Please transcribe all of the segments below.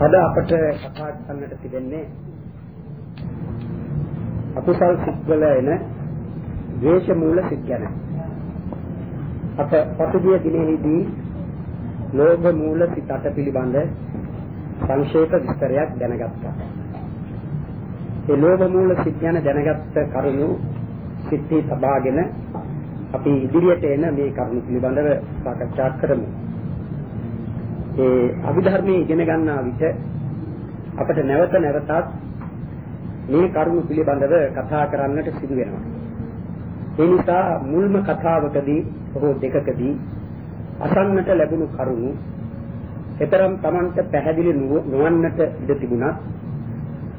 අද අපට කතා කරන්නට තිබෙන්නේ අකුසල් සිත්වල එන ද්වේෂ මූල සිත් ගැන. අප පසුගිය දිනෙහිදී ලෝභ මූල සිත අට පිළිබඳ සංක්ෂේප විස්තරයක් දැනගත්තා. ඒ ලෝභ මූල සිත් ගැන දැනගත්ත කරුණු සිත්හි සබාගෙන අපි ඉදිරියට එන මේ කරුණු පිළිබඳව සාකච්ඡා කරමු. ඒ අභිධර්මයේ ඉගෙන ගන්නා විට අපට නැවත නැවතත් මේ කරුණු පිළිබඳව කතා කරන්නට සිදු වෙනවා. ඒ නිසා මුල්ම කතාවකදී හෝ දෙකකදී අසන්නට ලැබුණු කරුණු එතරම් Tamanට පැහැදිලි නොවන්නට ඉඩ තිබුණා.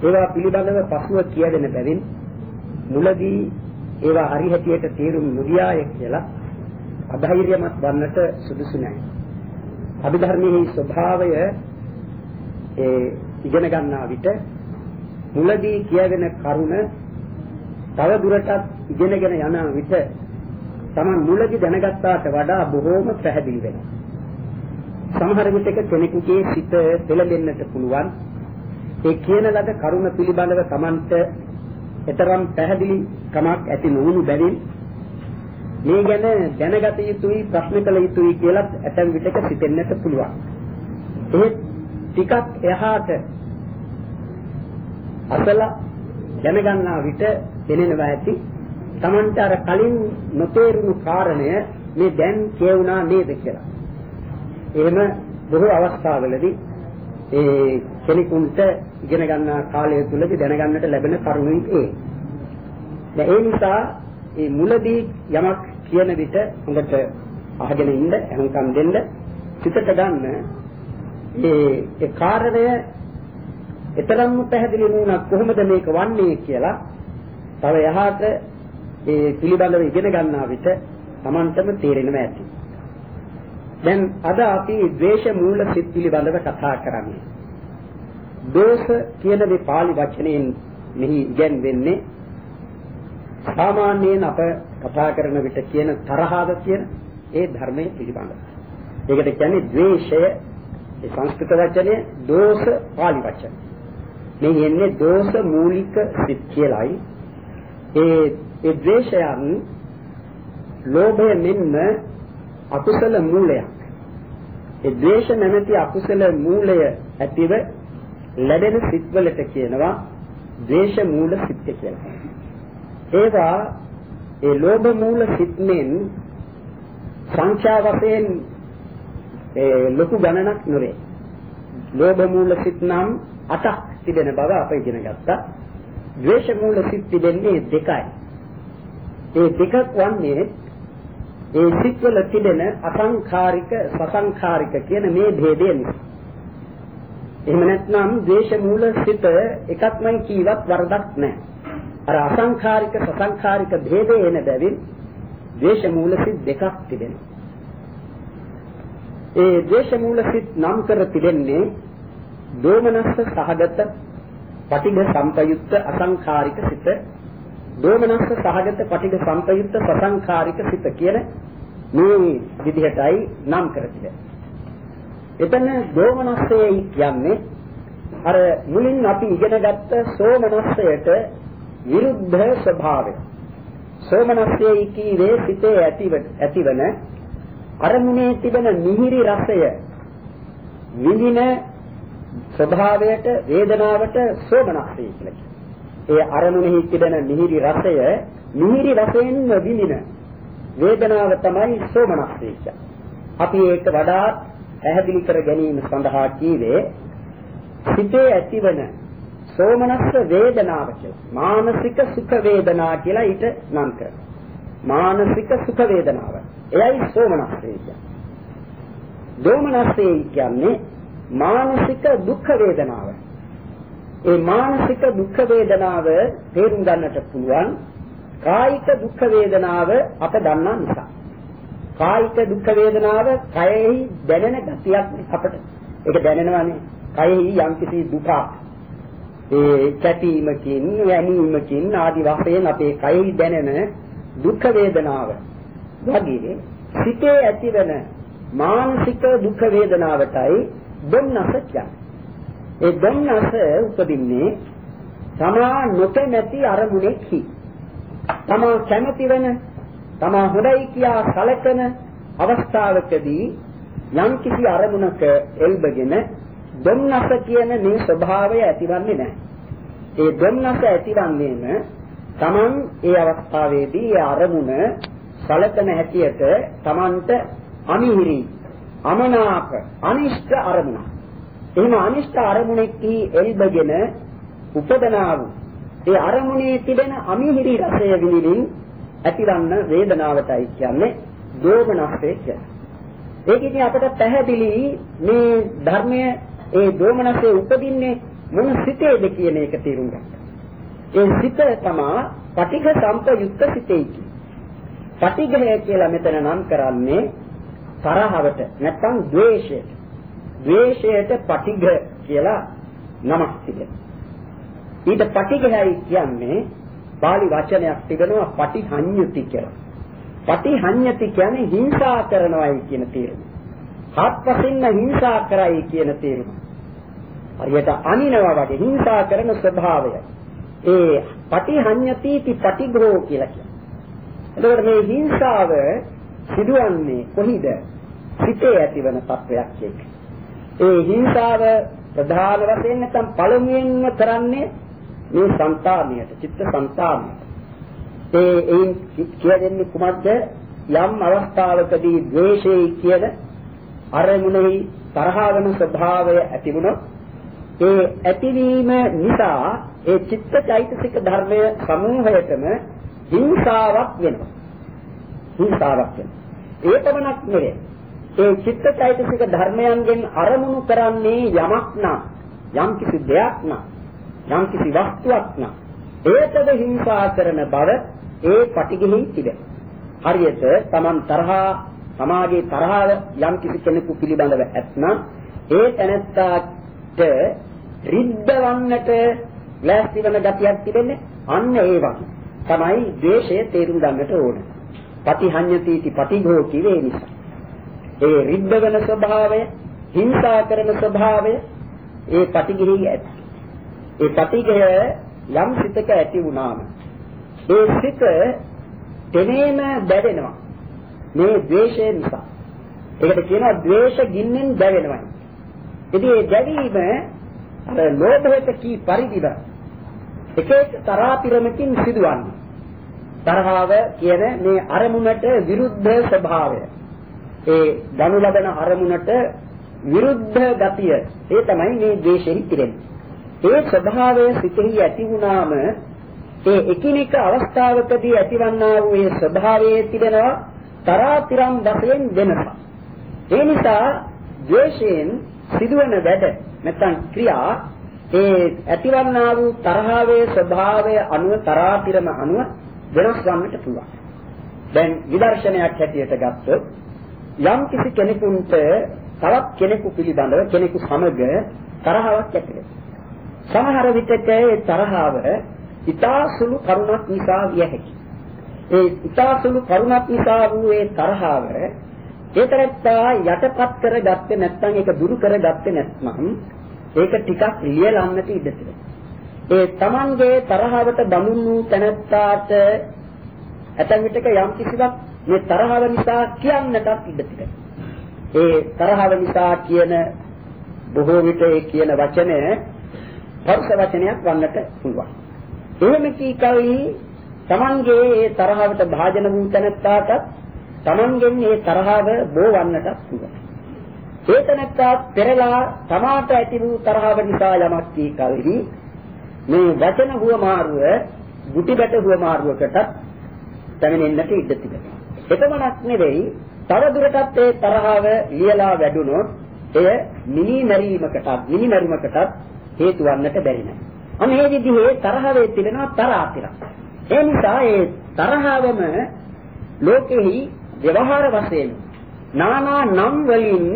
ඒවා පිළිබඳව පසුව කියදෙන බැවින් මුලදී ඒවා හරි හැටියට තේරුම් නොගියාය කියලා අධෛර්යමත් වන්නට සුදුසු නැහැ. අභිධර්මයේ ස්වභාවය ඒ ඉගෙන ගන්නා විට මුලදී කියවෙන කරුණ තව දුරටත් ඉගෙනගෙන යන විට Taman මුලදී දැනගත්තාට වඩා බොහෝම පැහැදිලි වෙනවා. සමහර විටක කෙනෙකුගේ සිත පෙළඹෙන්නට පුළුවන්. ඒ කියන ලද කරුණ පිළිබඳව Tamanට එතරම් පැහැදිලි කමක් ඇති නොවුණු බැවින් මේ ගැන දැනගත යුතුයි ප්‍රශ්න කළ යුතුයි කියලා ඇතැම් විටක සිතෙන්නට පුළුවන්. එහෙත් ටිකක් එහාට අසල දැනගන්නා විට දැනෙනවා ඇති Tamanට අර කලින් නොතේරුණු කාරණය මේ දැන් කියුණා නේද කියලා. එහෙම බොහෝ අවස්ථාවලදී ඒ කෙනෙකුට ඉගෙන ගන්නා කාලය තුලදී දැනගන්නට ලැබෙන කරුණුයි ඒ. දැන් ඒ නිසා මේ මුලදී යමක් කියන විට හොඳට අහගෙන ඉන්න අහංකම් දෙන්න සිතට ගන්න ඒ ඒ කාරණය එතරම් පැහැදිලි වුණා කොහොමද මේක වන්නේ කියලා තව යහට ඒ පිළිබඳව ඉගෙන ගන්නා විට Tamanටම තේරෙනවා ඇති. දැන් අද අපි ද්වේෂ මූල සිත් පිළිබඳව කතා කරන්නේ. දෝෂ කියන මේ pāli වචනයෙන් මෙහි ඉගැන්වෙන්නේ සාමාන්‍යයෙන් අප කතා කරන විට කියන තරහව කියන ඒ ධර්මයේ පිළිබඳව. ඒකට කියන්නේ ද්වේෂය ඒ සංස්කෘත වචනේ දෝෂ pāli වචන. මේ එන්නේ දෝෂ මූලික සිත් කියලායි. ඒ ඒ ද්වේෂයන් ලෝභය මෙන්ම අකුසල මූලයක්. ඒ ද්වේෂ නැමැති අකුසල මූලය ඇතිව ලැබෙන සිත්වලට කියනවා ද්වේෂ මූල සිත් කියලා. ඒවා ඒ ලෝභ මූල සිත්නෙන් සංඛ්‍යා වශයෙන් ඒ ලොකු ගණනක් නොවේ. ලෝභ මූල සිත් නම් 8ක් තිබෙන බව අප ඉගෙන ගත්තා. ද්වේෂ මූල සිත් තිබෙන්නේ දෙකයි. ඒ දෙකක් වන්නේ ඒ සිත්වල තිබෙන අසංඛාරික සසංඛාරික කියන මේ භේදය නිසා. එහෙම නැත්නම් ද්වේෂ මූල සිත එකක්මයි කීවත් වරදක් නැහැ. අර අසංඛාරික සසංඛාරික භේදේ එන බැවින් ද්වේෂ මූල සිත් දෙකක් තිබෙනවා. ඒ ද්වේෂ මූල සිත් නම් කර තිබෙන්නේ දෝමනස්ස සහගත පටිඝ සම්පයුක්ත අසංඛාරික සිත දෝමනස්ස සහගත පටිඝ සම්පයුක්ත සසංඛාරික සිත කියන මේ විදිහටයි නම් කර තිබෙන්නේ. එතන දෝමනස්සයයි කියන්නේ අර මුලින් අපි ඉගෙනගත්ත සෝමනස්සයට විරුද්ධ ස්වභාවය. සෝමනස්සේ කීවේ සිතේ ඇතිව ඇතිවන අරමුණේ තිබෙන මිහිරි රසය විඳින ස්වභාවයට වේදනාවට සෝමනස්සේ කියලා ඒ අරමුණෙහි තිබෙන මිහිරි රසය මිහිරි රසයෙන්ම විඳින වේදනාව තමයි සෝමනස්සේ අපි ඒක වඩා පැහැදිලි කර ගැනීම සඳහා කීවේ සිතේ ඇතිවන සෝමනස්ස වේදනාව කියලා. මානසික සුඛ වේදනා කියලා ඊට නම් කරනවා. මානසික සුඛ වේදනාව. එයයි සෝමනස්සේ කියන්නේ. දෝමනස්සේ කියන්නේ මානසික දුක්ඛ වේදනාව. ඒ මානසික දුක්ඛ වේදනාව තේරුම් ගන්නට පුළුවන් කායික දුක්ඛ වේදනාව අප දන්නා නිසා. කායික දුක්ඛ වේදනාව කයෙහි දැනෙන ගතියක් අපට. ඒක දැනෙනවානේ. කයෙහි යම්කිසි දුකක් ඒ කැපීමකින් වැනීමකින් ආදි වශයෙන් අපේ කයෙහි දැනෙන දුක් වේදනාව වගේ සිතේ ඇතිවන මානසික දුක් වේදනාවටයි දුන්නස කියන්නේ. ඒ දුන්නස උපදින්නේ තමා නොකැමැති අරමුණෙහි. තමා කැමැති වෙන තමා හොඳයි කියා සැලකන අවස්ථාවකදී යම් කිසි අරමුණක එල්බගෙන දුන්නස කියන මේ ස්වභාවය ඇතිවන්නේ නැහැ. ඒ දුන්නස ඇතිවන්නේම Taman ඒ අවස්ථාවේදී ඒ අරමුණ සලකන හැටියට Tamanට අමිහිරි අමනාප අනිෂ්ඨ අරමුණ. එහෙම අනිෂ්ඨ අරමුණෙහි එල්බගෙන උපදනා වූ ඒ අරමුණේ තිබෙන අමිහිරි රසය විඳින්න ඇතිවන්න වේදනාවටයි කියන්නේ දෝමනස්සේ කියන්නේ. ඒක ඉතින් අපට පැහැදිලි මේ ධර්මයේ ඒ දෝමනස්සේ උපදින්නේ මොන සිතේද කියන එක තේරුම් ගන්න. ඒ සිත තමා පටිඝ සම්පයුක්ත සිතේ කියන්නේ. පටිඝය කියලා මෙතන නම් කරන්නේ තරහවට නැත්නම් ද්වේෂයට. ද්වේෂයට පටිඝ කියලා නමක් තිබෙනවා. ඊට පටිඝයයි කියන්නේ pāli වචනයක් තිබෙනවා පටිහඤ්ඤති කියලා. පටිහඤ්ඤති කියන්නේ හිංසා කරනවායි කියන තේරුම. අත්පසින්ම හිංසා කරයි කියන තේරුම. හරියට අනිනවා වගේ හිංසා කරන ස්වභාවය. ඒ පටිහඤ්ඤතිති පටිඝෝ කියලා කියනවා. එතකොට මේ හිංසාව සිදුවන්නේ කොහිද? සිතේ ඇතිවන තත්වයක් එක්ක. ඒ හිංසාව ප්‍රධාන වශයෙන් නැත්නම් පළමුවෙන්ම කරන්නේ මේ సంతානියට, චිත්ත సంతානියට. ඒ එයින් කියදෙන්නේ කුමක්ද? යම් අවස්ථාවකදී ද්වේෂය කියලා අරමුණෙහි තරහ වෙන ස්වභාවය ඇති වුණොත් ඒ ඇතිවීම නිසා ඒ චිත්ත චෛතසික ධර්මය සමූහයටම හිංසාවක් වෙනවා. හිංසාවක් වෙනවා. ඒ පමණක් නෙවෙයි. ඒ චිත්තචෛතසික ධර්මයන්ගෙන් අරමුණු කරන්නේ යමක් නම් යම් කිසි දෙයක් නම් යම් කිසි වස්තුවක් නම් ඒකද හිංසා කරන බව ඒ පටිගෙහි තිබෙන. හරියට Taman තරහා සමාජයේ තරහව යම් කිසි කෙනෙකු පිළිබඳව ඇත්නම් ඒ තැනැත්තාට රිද්දවන්නට ලෑස්ති වෙන ගතියක් තිබෙන්නේ අන්න ඒ වගේ. තමයි ද්වේෂය තේරුම් ගන්නට ඕන. පටිහඤ්ඤතිටි පටිඝෝ කිවේ නිසා. ඒ රිද්ද වෙන ස්වභාවය, හිංසා කරන ස්වභාවය ඒ පටිඝෙහි ඇති. ඒ පටිඝය යම් සිතක ඇති වුණාම ඒ සිත තෙමේම බැදෙනවා. මේ ද්වේෂය නිසා. ඒකට කියනවා ද්වේෂ ගින්නෙන් දැවෙනවා. ඉතින් ඒ දැවීම අර ලෝභයට කී පරිදිව එක එක තරාතිරමකින් සිදුවන්නේ. තරහව කියන මේ අරමුණට විරුද්ධ ස්වභාවය. ඒ දනු ලබන අරමුණට විරුද්ධ ගතිය. ඒ තමයි මේ ද්වේෂෙහි තිරෙන්නේ. ඒ ස්වභාවය සිතෙහි ඇති වුණාම ඒ එකිනෙක අවස්ථාවකදී ඇතිවන්නා වූ ඒ ස්වභාවයේ තිබෙනවා තරාතිරම් වශයෙන් වෙනසක්. ඒ නිසා ද්වේෂයෙන් සිදුවන වැඩ නැත්නම් ක්‍රියා ඒ ඇතිවන්නා වූ තරහවේ ස්වභාවය අනුව තරාතිරම අනුව වෙනස් වන්නට පුළුවන්. දැන් විදර්ශනයක් හැටියට ගත්තොත් යම් කිසි කෙනෙකුට තවත් කෙනෙකු පිළිබඳව කෙනෙකු සමග තරහාවක් ඇති සමහර විටක ඒ තරහාව ඊතා සුළු කරුණක් නිසා විය හැකියි. ඒ ඊතා සුළු කරුණක් නිසා වූ ඒ තරහාව ඒතරත්තා යටපත් කරගත්තේ නැත්නම් ඒක දුරු කරගත්තේ නැත්නම් ඒක ටිකක් ලියලන්නට ඉඩ තිබෙනවා. ඒ Tamanගේ තරහවට බඳුන් වූ තැනැත්තාට ඇතැම් විටක යම් කිසිවක් මේ තරහව නිසා කියන්නටත් ඉඩ තිබෙනවා. ඒ තරහව නිසා කියන බොහෝ විට ඒ කියන වචනය පරුෂ වචනයක් වන්නට පුළුවන්. එහෙම කී කලී Tamanගේ ඒ තරහවට භාජන වූ තැනැත්තාට Tamanගෙන් මේ තරහව බෝ වන්නට පුළුවන්. ඒ තැනැත්තා පෙරලා තමාට ඇති වූ තරහව නිසා යමක් කී කලී මේ වචන හුවමාරුව ගුටි බැට හුවමාරුවකට පැමිණෙන්නට ඉඩ තිබෙනවා. එතමනක් නෙවෙයි තව දුරටත් ඒ තරහව ලියලා වැඩුණොත් එය මිනි මැරීමකටත් මිනි මැරීමකටත් හේතු වන්නට බැරි නෑ. අන්න මේ විදිහේ තරහවේ තිබෙනවා තරාතිරක්. ඒ නිසා ඒ තරහවම ලෝකෙහි ව්‍යවහාර වශයෙන් නානා නම් වලින්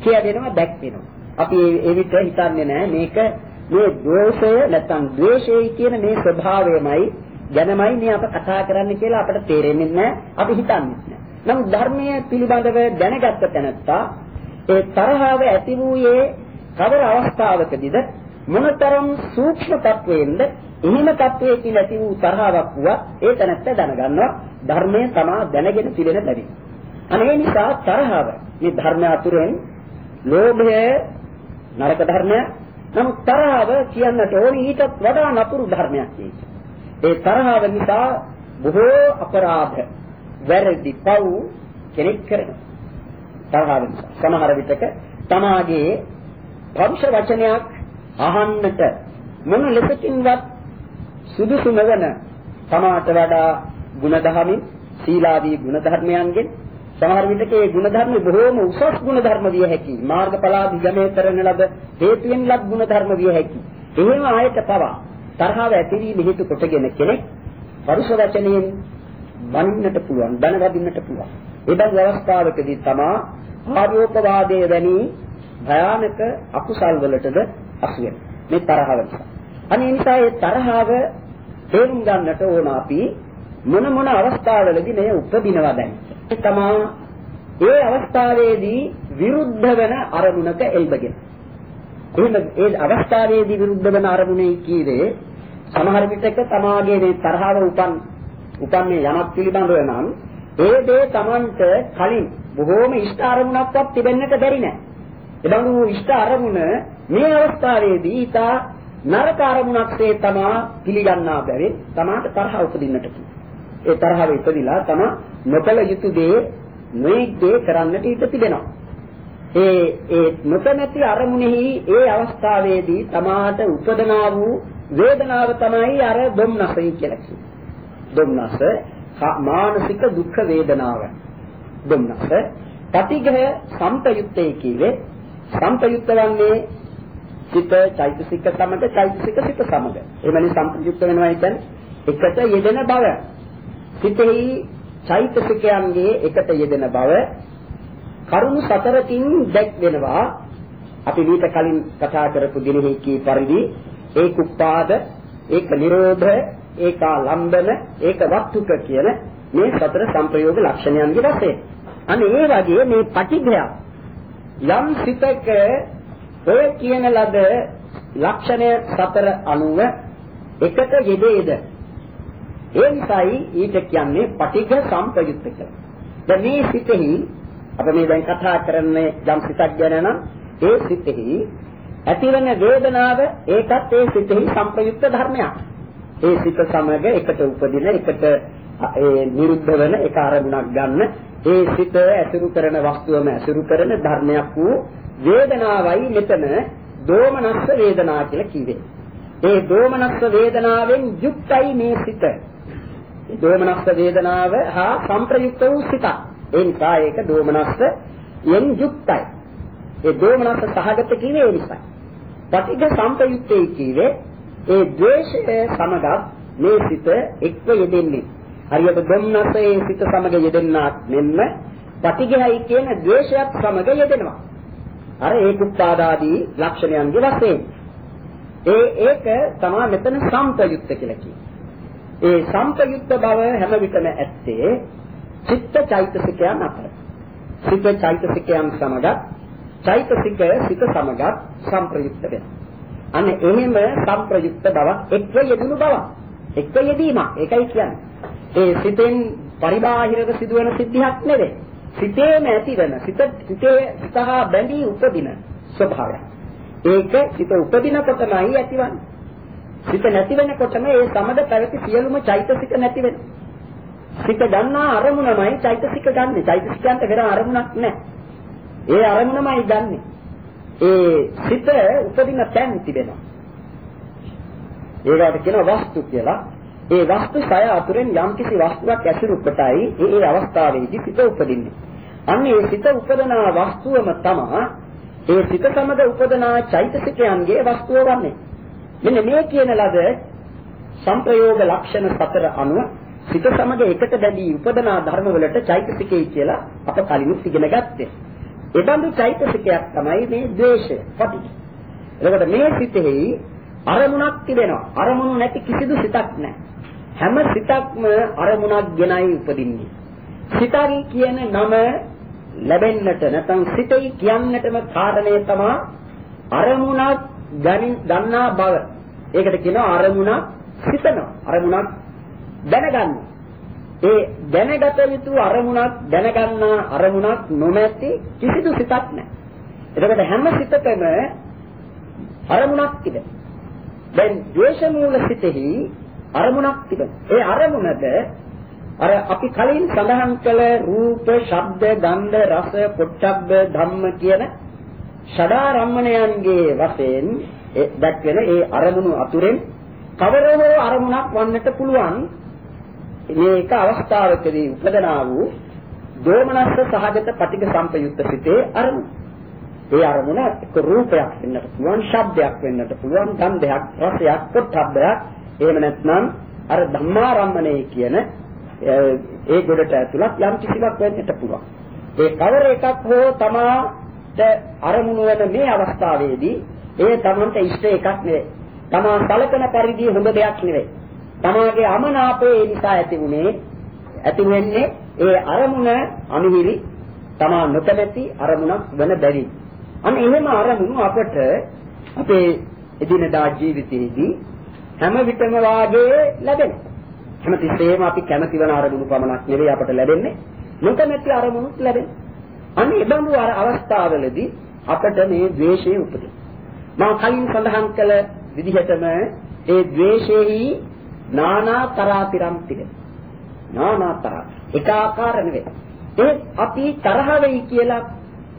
කියදෙනවා දැක්වෙනවා. අපි ඒ විදිහට හිතන්නේ නෑ මේක මේ ද්වේෂය නැත්නම් ද්වේෂයයි කියන මේ ස්වභාවයමයි ගැනමයි මේ අප කතා කරන්න කියලා අපට තේරෙන්නේ නැහැ. අපි හිතන්නේ නැහැ. නමුත් ධර්මයේ පිළිබඳව දැනගත්ත තැනත්තා ඒ තරහව ඇති වූයේ කවර අවස්ථාවකදීද මොනතරම් සූක්ෂම තත්වයෙන්ද එහෙම තත්වයකින් ඇති වූ තරහාවක් වුණා ඒ තැනත්ත දැනගන්නවා. ධර්මය තමා දැනගෙන පිළිෙන බැරි. අනේ නිසා තරහව. මේ ධර්ම අතුරෙන් ලෝභය නරක ධර්මයක් නමුත් තරහව කියන්නට ඕනි ඊටත් වඩා නපුරු ධර්මයක් ඒ තරහව නිසා බොහෝ අපරාධ වැරදි පව් කෙනෙක් කරනවා. තරහව නිසා. සමහර විටක තමාගේ පරුෂ වචනයක් අහන්නට මොන ලෙසකින්වත් සුදුසු නොවන තමාට වඩා ಗುಣධර්මින් සීලාදී ಗುಣධර්මයන්ගෙන් සමහර විටක ඒ ಗುಣධර්ම බොහෝම උසස් ಗುಣධර්ම විය හැකි මාර්ගඵලාදී ගමේ කරන ලද හේතුයෙන් ලබ ಗುಣධර්ම විය හැකි එහෙම ආයත පවා තරහව ඇතිවීම හේතු කොටගෙන කෙනෙක් පරුෂ වචනයෙන් මනින්නට පුළුවන් දනවදින්නට පුළුවන්. ඒ බඳු අවස්ථාවකදී තමා ආර්යෝපවාදයේ වැනි භයානක අකුසල් වලටද අසු වෙන මේ තරහව නිසා අනේ නිසා ඒ තරහව තේරුම් ගන්නට ඕන අපි මොන මොන අවස්ථාවලදී මේ උපදිනවා දැන්. ඒ තමා ඒ අවස්ථාවේදී විරුද්ධ වෙන අරමුණක එල්බගෙන. එහෙම ඒ අවස්ථාවේදී විරුද්ධ වෙන අරමුණේ කීවේ සමහර විටක තමාගේ මේ තරහව උපන් උපන්නේ යමක් පිළිබඳව නම් ඒ දේ Tamanට කලින් බොහෝම ඉෂ්ට අරමුණක්වත් තිබෙන්නට බැරි නෑ. එබඳු ඉෂ්ට අරමුණ මේ අවස්ථාවේදී ඊට නරක අරමුණක්සේ තමා පිළිගන්නා බැවින් තමාට තරහ උපදින්නට ඒ තරහව ඉපදිලා තම නොකල යුතු දේ නොයෙක් දේ කරන්නට ඉඩ තිබෙනවා. ඒ ඒ නොකමැති අරමුණෙහි ඒ අවස්ථාවේදී තමාට උපදනා වූ වේදනාව තමයි අර දුම්නසයි කියලා කියන්නේ. දුම්නස මානසික දුක් වේදනාව. දුම්නස පටිඝය සම්පයුත්තේ කීවේ සම්පයුත්ත වන්නේ සිත චෛතසික සමග චෛතසික සිත සමග. එමණි සම්පයුක්ත වෙනවා කියන්නේ එකට යෙදෙන බව. සිතෙහි චෛතසිකයන්ගේ එකට යෙදෙන බව කරුණු සතරකින් දැක් වෙනවා. අපි ඊට කලින් කතා කරපු දිනෙහි කී පරිදි ඒක උපාද, ඒක නිරෝධ, ඒක ලම්බන, ඒක වස්තුක කියන මේ සතර සංප්‍රයෝග ලක්ෂණයන්ගේ වශයෙන්. අනේ ඒ වගේ මේ පටිඝය යම් සිතක ඔය කියන ලද ලක්ෂණය සතර අනුව එකට යෙදේද ඒ නිසායි ඊට කියන්නේ පටිඝ සම්පයුක්ත කියලා. දැන් මේ සිතෙහි අප මේ දැන් කතා කරන්නේ යම් සිතක් ගැන නම් ඒ සිතෙහි ඇතිවන වේදනාව ඒකත් ඒ සිතෙහි සම්පයුක්ත ධර්මයක්. ඒ සිත සමග එකට උපදින එකට ඒ නිරුද්ධ වෙන එක අරමුණක් ගන්න ඒ සිත ඇසුරු කරන වස්තුවම ඇසුරු කරන ධර්මයක් වූ වේදනාවයි මෙතන දෝමනස්ස වේදනා කියලා කිව්වේ. ඒ දෝමනස්ස වේදනාවෙන් යුක්තයි මේ සිත. ඒ දෝමනස්ස වේදනාව හා සංප්‍රයුක්ත වූ සිත. ඒ නිසා ඒක දෝමනස්ස යෙන් යුක්තයි. ඒ දෝමනස්ස සහගත කිව්වේ ඒ නිසායි. පටිඝ සංප්‍රයුක්තයි කිව්වේ ඒ ද්වේෂය සමගත් මේ සිත එක්ව යෙදෙන්නේ. හරියට ධම්නසේ සිත සමග යෙදෙන්නාක් මෙන්න පටිඝයයි කියන ද්වේෂයත් සමග යෙදෙනවා. අර ඒකුප්පාදාදී ලක්ෂණයන්ගේ වශයෙන්. ඒ ඒක තමයි මෙතන සම්පයුක්ත කියලා කියන්නේ. ඒ සම්පයුක්ත බව හැම විටම ඇත්තේ චිත්ත චෛතසිකයන් අතර. චිත්ත චෛතසිකයන් සමග චෛතසික සිත සමග සම්ප්‍රයුක්ත වෙනවා. අන්න එහෙම සම්ප්‍රයුක්ත බවක් එක්ව යෙදුණු බවක්. එක්ව යෙදීමක්. ඒකයි කියන්නේ. ඒ සිතෙන් පරිබාහිරව සිදුවන සිද්ධියක් නෙවෙයි. සිතේම ඇතිවන සිත සිතේ සහ බැඳී උපදින ස්වභාවය. ඒක සිත උපදිනකොටමයි ඇතිවන්නේ. සිත නැති වෙනකොටම ඒ සමද පැවති සියලුම චෛතසික නැති වෙනවා. සිත ගන්නා අරමුණමයි චෛතසික ගන්නෙ. චෛතසිකයන්ට වෙන අරමුණක් නැහැ. ඒ අරමුණමයි ගන්නෙ. ඒ සිත උපදින තැන් තිබෙනවා. ඒකට කියනවා වස්තු කියලා. ඒ වස්තු සය අතුරෙන් යම්කිසි වස්තුවක් ඇසුරු කොටයි ඒ ඒ අවස්ථාවේදී සිත උපදින්නේ. අන්න ඒ සිත උපදනා වස්තුවම තමයි ඒ සිත සමග උපදනා චෛතසිකයන්ගේ වස්තුව වන්නේ. මෙන්න මේ කියන ලද සංප්‍රයෝග ලක්ෂණ සතර අනුව සිත සමග එකට බැඳී උපදනා ධර්මවලට චෛතසිකේ කියලා අප කලින් ඉගෙන ගත්තේ. ඒ බඳු චෛතසිකයක් තමයි මේ ද්වේෂය, පටිච්ච. එතකොට මේ සිතෙහි අරමුණක් තිබෙනවා. අරමුණු නැති කිසිදු සිතක් නැහැ. හැම සිතක්ම අරමුණක් ගෙනයි උපදින්නේ. සිතයි කියන නම ලැබෙන්නට නැත්නම් සිතයි කියන්නටම කාරණේ තමයි අරමුණක් ගන්නා බව. ඒකට කියනවා අරමුණක් සිතනවා. අරමුණක් දැනගන්න. ඒ දැනගත යුතු අරමුණක් දැනගන්නා අරමුණක් නොමැති කිසිදු සිතක් නැහැ. එතකොට හැම සිතකම අරමුණක් තිබෙනවා. දැන් ද්වේෂ මූල සිතෙහි අරමුණක් තිබෙනවා. ඒ අරමුණද අර අපි කලින් සඳහන් කළ රූප, ශබ්ද, ගන්ධ, රස, පොට්ටබ්බ, ධම්ම කියන ෂඩාරම්මණයන්ගේ වශයෙන් දැක්වෙන ඒ අරමුණු අතුරෙන් කවරෝ අරමුණක් වන්නට පුළුවන් මේක අවස්ථාවකදී උපදනා වූ දෝමනස්ස සහගත පටිඝ සම්පයුක්ත සිතේ අරමුණ. ඒ අරමුණ එක්ක රූපයක් වෙන්නට පුළුවන්, ශබ්දයක් වෙන්නට පුළුවන්, ගන්ධයක්, රසයක්, පොට්ටබ්බයක්. එහෙම නැත්නම් අර ධම්මාරම්මණය කියන ඒ ගොඩට ඇතුළත් යම් කිසිවක් වෙන්නට පුළුවන්. ඒ කවර එකක් හෝ තමාට අරමුණු වෙන මේ අවස්ථාවේදී ඒ තමන්ට ඉෂ්ට එකක් නෙවෙයි. තමා සලකන පරිදි හොඳ දෙයක් නෙවෙයි. තමාගේ අමනාපේ ඒ නිසා ඇති වුණේ ඇති වෙන්නේ ඒ අරමුණ අනුහිරි තමා නොකැමැති අරමුණක් වෙන බැරි. අන්න එහෙම අරමුණු අපට අපේ එදිනදා ජීවිතයේදී හැම විටම වාගේ ලැබෙනවා. හැමතිස්සෙම අපි කැමති වෙන අරමුණු පමණක් නෙවෙයි අපට ලැබෙන්නේ නොකමැති අරමුණුත් ලැබෙනවා. අන්න ඒ බඳු අවස්ථාවලදී අපට මේ ද්වේෂය උපදිනවා. මම කලින් සඳහන් කළ විදිහටම ඒ ද්වේෂෙහි නානා තරාතිරම් තිබෙනවා. නානා තරා. එකාකාර නෙවෙයි. ඒ අපි තරහ වෙයි කියලා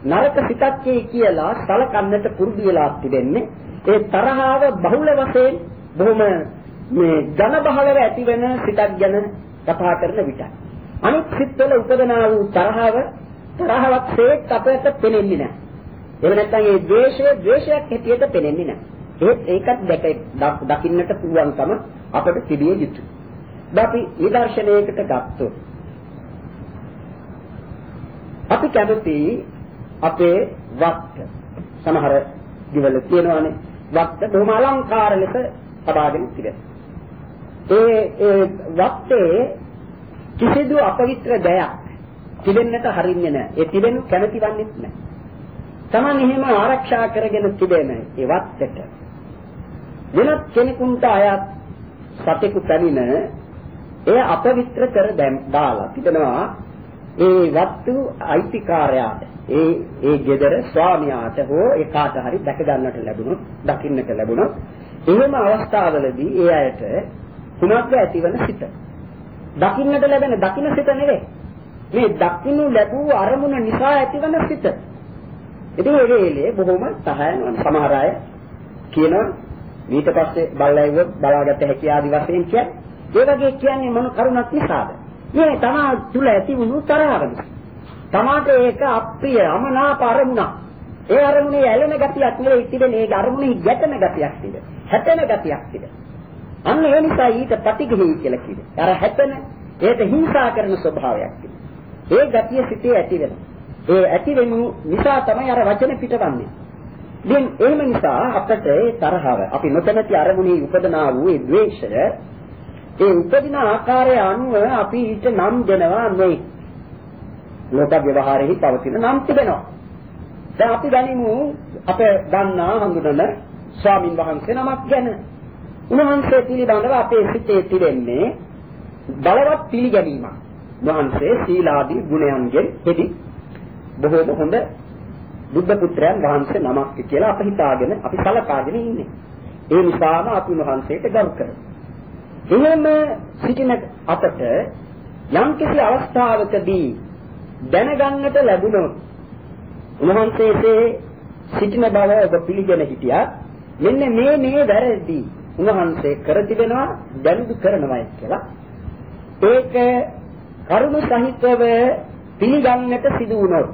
නරක සිතක් කියලා සලකන්නට පුරුදු වෙලා තිබෙන්නේ ඒ තරහව බහුල වශයෙන් බොහොම මේ ඝන බහලව ඇති වෙන සිතක් ගැන කතා කරන විට අනිත් සිත්වල උපදනා වූ තරහව තරහවක් සේත් අපට පෙනෙන්නේ නැහැ. එහෙම නැත්නම් ඒ ද්වේෂය ද්වේෂයක් හැටියට පෙනෙන්නේ නැහැ. ඒත් ඒකත් දැක දකින්නට පුළුවන්කම අපට තිබිය යුතුයි. අපි නිදර්ශනයකට ගත්තොත් අපි කැමති අපේ වක්ත සමහර දිවල තියෙනවානේ වක්ත බොහොම අලංකාර ලෙස සබාගෙන තිබෙනවා. ඒ ඒ වක්තේ කිසිදු අපවිත්‍ර දයක් තිබෙන්නට හරින්නේ නැහැ. ඒ තිබෙනු කැමති වන්නේත් නැහැ. Taman එහෙම ආරක්ෂා කරගෙන තිබෙන ඒ වත්තට වෙනත් කෙනෙකුට අයත් සතෙකු පැමිණ එය අපවිත්‍ර කර දාලා තිබෙනවා ඒ වත්තු අයිතිකාරයාට ඒ ඒ ගෙදර ස්වාමියාට හෝ ඒ කාට හරි දැක ගන්නට ලැබුණොත් දකින්නට ලැබුණොත් එහෙම අවස්ථාවලදී ඒ අයට කුමක්ද ඇතිවන සිත. දකින්නට ලැබෙන දකින්න සිත නෙවෙයි. මේ දකින්නු ලැබූ අරමුණ නිසා ඇතිවන සිත. ඉතින් ඒ වෙලේ බොහොම සහායන සමහර අය කියනවා ඊට පස්සේ බල්ලයිව බලාගත හැකි ආදි වශයෙන් කියන්නේ ඒ වගේ කියන්නේ මොන කරුණක් නිසාද? මේ තමා තුල ඇති වුණු තරහවද? තමාට ඒක අප්‍රිය අමනාප අරමුණක්. ඒ අරමුණේ ඇලෙන ගතියක් නෙවෙයි තිබෙන ඒ අරමුණේ ගැටෙන ගතියක් තිබෙන. හැතෙන ගතියක් තිබෙන. අන්න ඒ නිසා ඊට ප්‍රතිග්‍රහී කියලා කිව්වේ. අර හැතන ඒට හිංසා කරන ස්වභාවයක් ඒ ගතිය සිටේ ඇති වෙනවා. ඒ ඇති වෙනු නිසා තමයි අර වචන පිටවන්නේ. දැන් එහෙම නිසා අපට ඒ තරහව අපි නොතැනති අරමුණේ උපදනා වූ ඒ ද්වේෂය ඒ උපදින ආකාරය අනුව අපි ඊට නම් දෙනවා නෙයි. ලෝක ව්‍යවහාරෙහි පවතින නම් තිබෙනවා. දැන් අපි ගනිමු අප දන්නා හඳුනන ස්වාමින් වහන්සේ නමක් ගැන උන්වහන්සේ පිළිබඳව අපේ සිතේ තිබෙන්නේ බලවත් පිළිගැනීමක්. වහන්සේ සීලාදී ගුණයන්ගෙන් හෙදි බොහෝම හොඳ බුද්ධ පුත්‍රයන් වහන්සේ නමක් කියලා අප හිතාගෙන අපි සලකාගෙන ඉන්නේ. ඒ නිසාම අපි වහන්සේට ගරු කරනවා. එහෙම සිටින අපට යම් කිසි අවස්ථාවකදී දැනගන්නට ලැබුණොත් උන්වහන්සේසේ සිටින බව ඔබ පිළිගෙන හිටියා මෙන්න මේ මේ වැරදි උන්වහන්සේ කර තිබෙනවා දැනුදු කරනවායි කියලා. ඒක කරුණ සහිතව පිළිගන්නට සිදු වුණොත්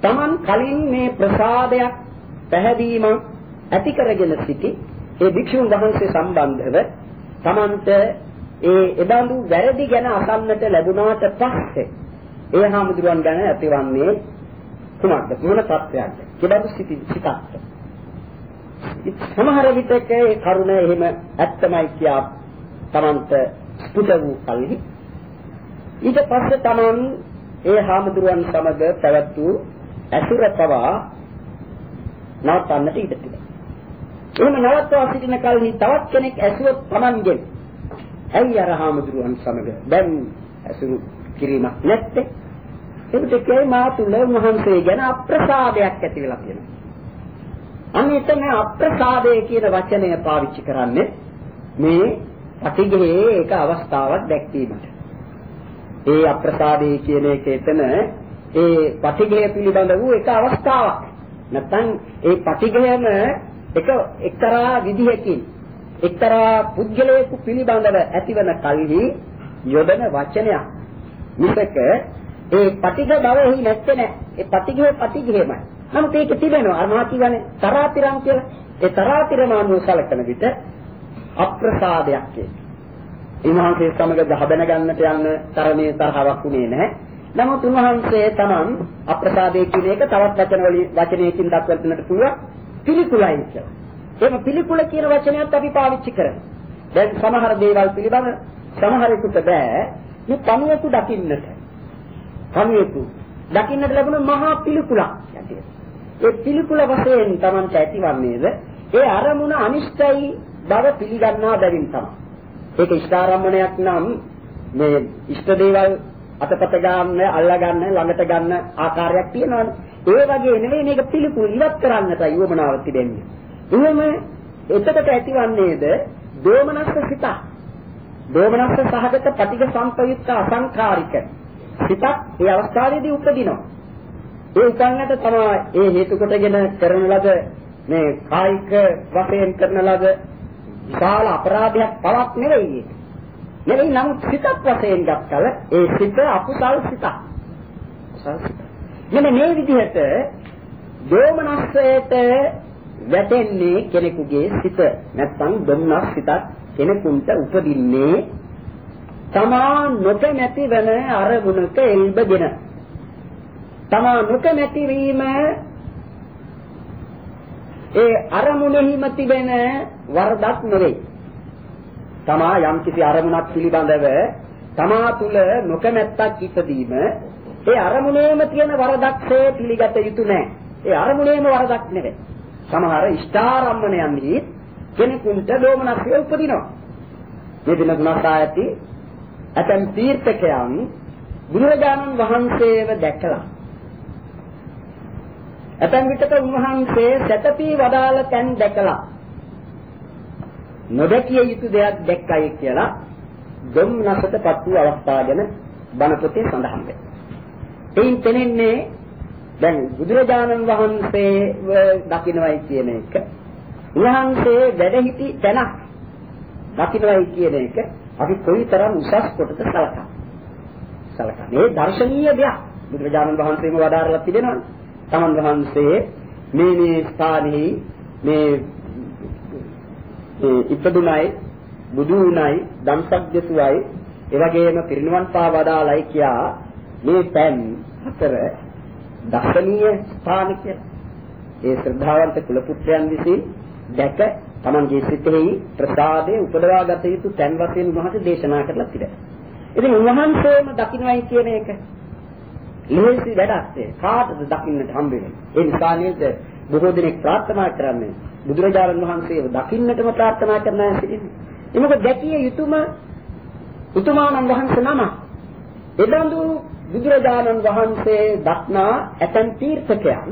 Taman කලින් මේ ප්‍රසාදයක් පැහැදීමක් ඇති කරගෙන සිටි ඒ භික්ෂුන් වහන්සේ සම්බන්ධව Tamanට ඒ එබඳු වැරදි ගැන අසන්නට ලැබුණාට පස්සේ ඒ හාමුදුරුවන් ගැන ඇතිවන්නේ කුමක්ද මොන තත්ත්වයක්ද? කෙබඳු සිතක්ද? සමහර විටක ඒ කරුණ එහෙම ඇත්තමයි කියා Tamanට ස්පුට වූ කල්හි ඊට පස්සේ Taman ඒ හාමුදුරුවන් සමග පැවැත් වූ ඇසුර පවා නවත්තන්නට ඉඩ තිබෙනවා. එහෙම නවත්වා සිටින කල්හි තවත් කෙනෙක් ඇසුවොත් Tamanගෙන් ඇයි අර හාමුදුරුවන් සමග දැන් ඇසුරු කිරීමක් නැත්තේ? එවිට කේ මා තුල උන්වහන්සේ ගැන අප්‍රසාදයක් ඇති වෙලා තියෙනවා. අනිතම අප්‍රසාදය කියන වචනය පාවිච්චි කරන්නේ මේ පටිඝයේ එක අවස්ථාවක් දැක්වීමට. ඒ අප්‍රසාදේ කියන එක එතන ඒ පටිඝය පිළිබඳ වූ එක අවස්ථාවක්. නැත්නම් ඒ පටිඝයම එක එක්තරා විදිහකින් එක්තරා පුද්ගලයෙකු පිළිබඳව ඇතිවන කල්හි යොදන වචනයක්. මිසක ඒ පටිඝ බවෙහි නැත්තේ නෑ. ඒ පටිඝය පටිඝයමයි. නමුත් ඒක තිබෙනවා. අර මහා කියන්නේ තරාතිරම් කියලා. ඒ තරාතිරම අනුව සැලකන විට අප්‍රසාදයක් ඒක. උන්වහන්සේ සමග ගහබැන ගන්නට යන තරමේ තරහවක් උනේ නැහැ. නමුත් උන්වහන්සේ තමන් අප්‍රසාදයේ කියන එක තවත් වචන වලින් වචනයකින් දක්වන්නට පුළුවන් පිළිකුලයි කියලා. එහෙම පිළිකුල කියන වචනයත් අපි පාවිච්චි කරනවා. දැන් සමහර දේවල් පිළිබඳ සමහරෙකුට බෑ මේ පණුවෙකු දකින්නට. පණුවෙකු දකින්නට ලැබුණ මහා පිළිකුලක් ඇතිවෙනවා. ඒ පිළිකුල වශයෙන් Tamanට ඇතිවන්නේද ඒ අරමුණ අනිෂ්ටයි බව පිළිගන්නා බැවින් තමයි. ඒක ඉෂ්ඨාරම්මණයක් නම් මේ ඉෂ්ඨ දේවල් අතපත ගන්න, අල්ලා ගන්න, ළඟට ගන්න ආකාරයක් තියෙනවානේ. ඒ වගේ නෙවෙයි මේක පිළිකුල් ඉවත් කරන්නටයි යොමනාව තිබෙන්නේ. එහෙම එතකොට ඇතිවන්නේද දෝමනස්ස සිත. දෝමනස්ස සහගත පටිඝ සම්පයුක්ත අසංඛාරික සිතක් ඒ අවස්ථාවේදී උපදිනවා. ඒ උපන්නට තමයි ඒ හේතු කොටගෙන කරන ලද මේ කායික වශයෙන් කරන ලද විශාල අපරාධයක් පවක් නෙවෙයි. නෙවෙයි නමුත් සිතක් වශයෙන් ගත්තල ඒ සිත අකුසල් සිතක්. මෙන්න මේ විදිහට දෝමනස්සයට වැටෙන්නේ කෙනෙකුගේ සිත නැත්නම් දුම්නස් සිතක් කෙනෙකුට උපදින්නේ තමා නොකමැති වෙන අරමුණක එල්බගෙන තමා නොකමැති වීම ඒ අරමුණෙහිම තිබෙන වරදක් නෙවෙයි. තමා යම් කිසි අරමුණක් පිළිබඳව තමා තුල නොකමැත්තක් ඉපදීම ඒ අරමුණේම තියෙන වරදක්සේ පිළිගත යුතු නැහැ. ඒ අරමුණේම වරදක් නෙවෙයි. සමහර ඉෂ්ඨාරම්මණයන්හි කෙනෙකුට දෝමනස්ය උපදිනවා. මේ දින ගුණසා ඇති ඇතම් තීර්ථකයන් බුදුරජාණන් වහන්සේව දැකලා ඇතැම් විටක උන්වහන්සේ සැතපී වදාළ තැන් දැකලා නොදැකිය යුතු දෙයක් දැක්කයි කියලා ධම්නසටපත් වූ අවස්ථා ගැන බණ පොතේ සඳහන් වෙනවා. එයින් තෙනෙන්නේ දැන් බුදුරජාණන් වහන්සේ දකින්නයි කියන එක උන්වහන්සේ වැඩ සිටි තැනක් දකින්නයි කියන එක අපි කොයිතරම් උසස් කොටද සලකා. සලකා. මේ දර්ශනීය දෙයක් බුදුරජාණන් වහන්සේම වදාරලා තිබෙනවා. තමන් වහන්සේ මේ මේ ස්ථානෙහි මේ ඉපදුණයි බුදු වුණයි ධම්සග්ගසුවයි එවැගේම පිරිනුවන් පාවදාලයි කියා මේ පෑන් හතර දර්ශනීය ස්ථාන කියලා. ඒ ශ්‍රද්ධාවන්ත කුල පුත්‍රයන් විසින් දැක තමන්ගේ සිතෙහි ප්‍රසාදේ උපදවා ගත යුතු තැන් වශයෙන් උන්වහන්සේ දේශනා කරලා තිබෙනවා. ඉතින් උන්වහන්සේම දකින්නයි කියන එක ලේසි වැඩක් ඒ කාටද දකින්නට හම්බ වෙන්නේ? ඒ නිසා නේද? බොහෝ දෙනෙක් ප්‍රාර්ථනා කරන්නේ. බුදුරජාණන් වහන්සේව දකින්නටම ප්‍රාර්ථනා කරන අය සිටින්නේ ඒ මොකද දැකිය යුතුම උතුමාණන් වහන්සේ නම එබඳු බුදුරජාණන් වහන්සේ දක්නා ඇතන් තීර්ථකයන්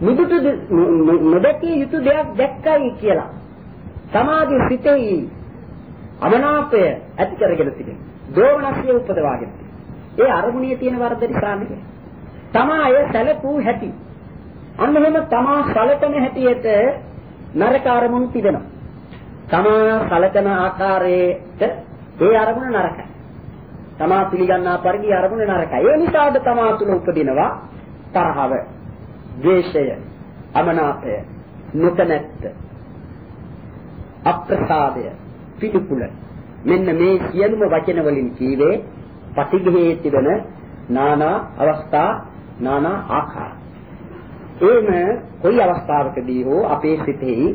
මුදුට නොදැකිය යුතු දෙයක් දැක්කයි කියලා සමාධි සිතෙහි අමනාපය ඇති කරගෙන තිබෙනවා. දෝමනස්ය උපදවාගෙන. ඒ අරමුණේ තියෙන වරද නිසා නෙවෙයි. තමා ඒ සැලකූ හැටි. අන්න එහෙම තමා සැලකන හැටියට නරක අරමුණු තිබෙනවා. තමා සැලකන ආකාරයට ඒ අරමුණ නරකයි. තමා පිළිගන්නා පරිදි අරමුණ නරකයි. ඒ නිසාද තමා තුල උපදිනවා තරහව, ද්වේෂය, අමනාපය, නොකනැත්ත, අප්‍රසාදය, පිටුකුල. මෙන්න මේ සියලුම වචන වලින් කීවේ පටිඝයේ තිබෙන නානා අවස්ථා නානා ආකාර. එහෙම කොයි අවස්ථාවකදී හෝ අපේ සිතෙහි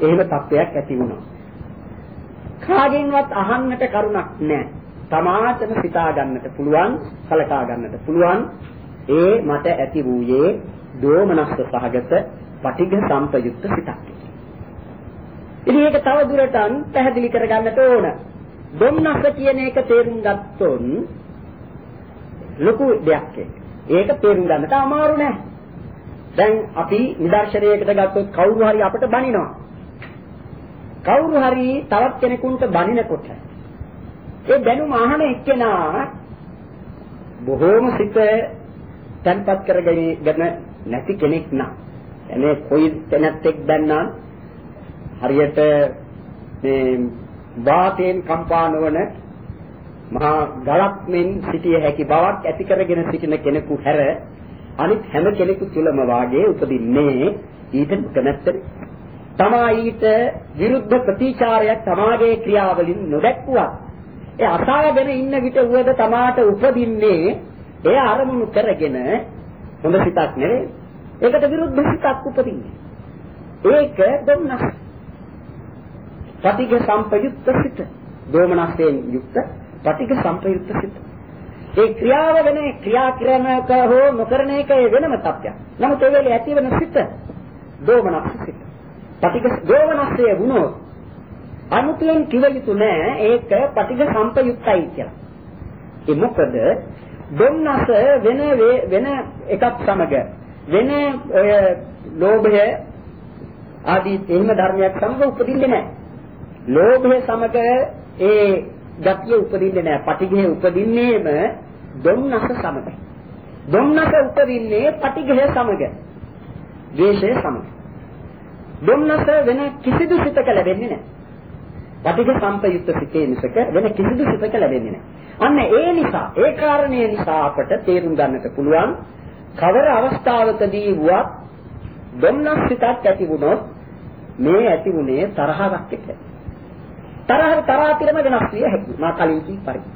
එහෙම තත්වයක් ඇති වුණා. කාගෙන්වත් අහන්නට කරුණක් නැහැ. තමාටම සිතා ගන්නට පුළුවන්, සලකා ගන්නට පුළුවන්. ඒ මට ඇති වූයේ දෝමනස්ස සහගත පටිඝ සම්පයුක්ත සිතක්. ඉතින් ඒක තව දුරටත් පැහැදිලි කරගන්නට ඕන. දොම්නස්ස කියන එක තේරුම් ගත්තොත් ලොකු දෙයක් ඒක තේරුම් ගන්නට අමාරු නෑ. දැන් අපි නිදර්ශනයකට ගත්තොත් කවුරු හරි අපට බනිනවා. කවුරු හරි තවත් කෙනෙකුට බනිනකොට ඒ දැනුම අහන එක්කෙනා බොහෝම සිත තන්පත් කරගෙන නැති කෙනෙක් නම් එනේ කොයි තැනැත්තෙක් දැන්නා හරියට මේ වාතයෙන් කම්පා නොවන මහා ගලක් මෙන් සිටිය හැකි බවක් ඇති කරගෙන සිටින කෙනෙකු හැර අනිත් හැම කෙනෙකු තුළම වාගේ උපදින්නේ ඊට කැමැත්තට තමා ඊට විරුද්ධ ප්‍රතිචාරයක් තමාගේ ක්‍රියාවලින් නොදැක්ුවා ඒ අසාගෙන ඉන්න විට උවද තමාට උපදින්නේ ඒ අරමුණු කරගෙන හොඳ සිතක් නෙවෙයි. ඒකට විරුද්ධ සිතක් උපදින්නේ. ඒක දුන්නස් පටිඝ සම්පයුක්ත සිත දෝමනස්යෙන් යුක්ත පටිඝ සම්පයුක්ත සිත ඒ ක්‍රියාව වෙන ක්‍රියා කරනක හෝ නොකරන එක වෙනම තත්ත්වයක්. නමුත් ඒ වෙලේ ඇතිවන සිත දෝමනස් සිත. පටිඝ දෝමනස්යේ වුණොත් අනුතෙන් කිව යුතු නෑ ඒක පටිඝ සම්පයුක්තයි කියලා. ඒ මොකද දොම්නස වෙන වෙන එකක් සමග වෙන ඔය ලෝභය ආදී එහෙම ධර්මයක් සමග උපදින්නේ නැහැ. ලෝභය සමග ඒ ගතිය උපදින්නේ නැහැ. පටිඝය උපදින්නේම දොම්නස සමගයි. දොම්නස උපදින්නේ පටිඝය සමග. ද්වේෂය සමග. දොම්නස වෙන කිසිදු සිතක ලැබෙන්නේ නැහැ. පටිඝ සම්පයුක්ත සිතේ මිසක වෙන කිසිදු සිතක ලැබෙන්නේ නැහැ. අන්න ඒ නිසා ඒ කාරණය නිසා අපට තේරුම් ගන්නට පුළුවන් කවර අවස්ථාවකදී වුවත් දොම්නස් සිතක් ඇති වුණොත් මේ ඇති වුණේ තරහක් එක්ක. තරහ තරාතිරම වෙනස් විය හැකියි. මා කලින් කී පරිදි.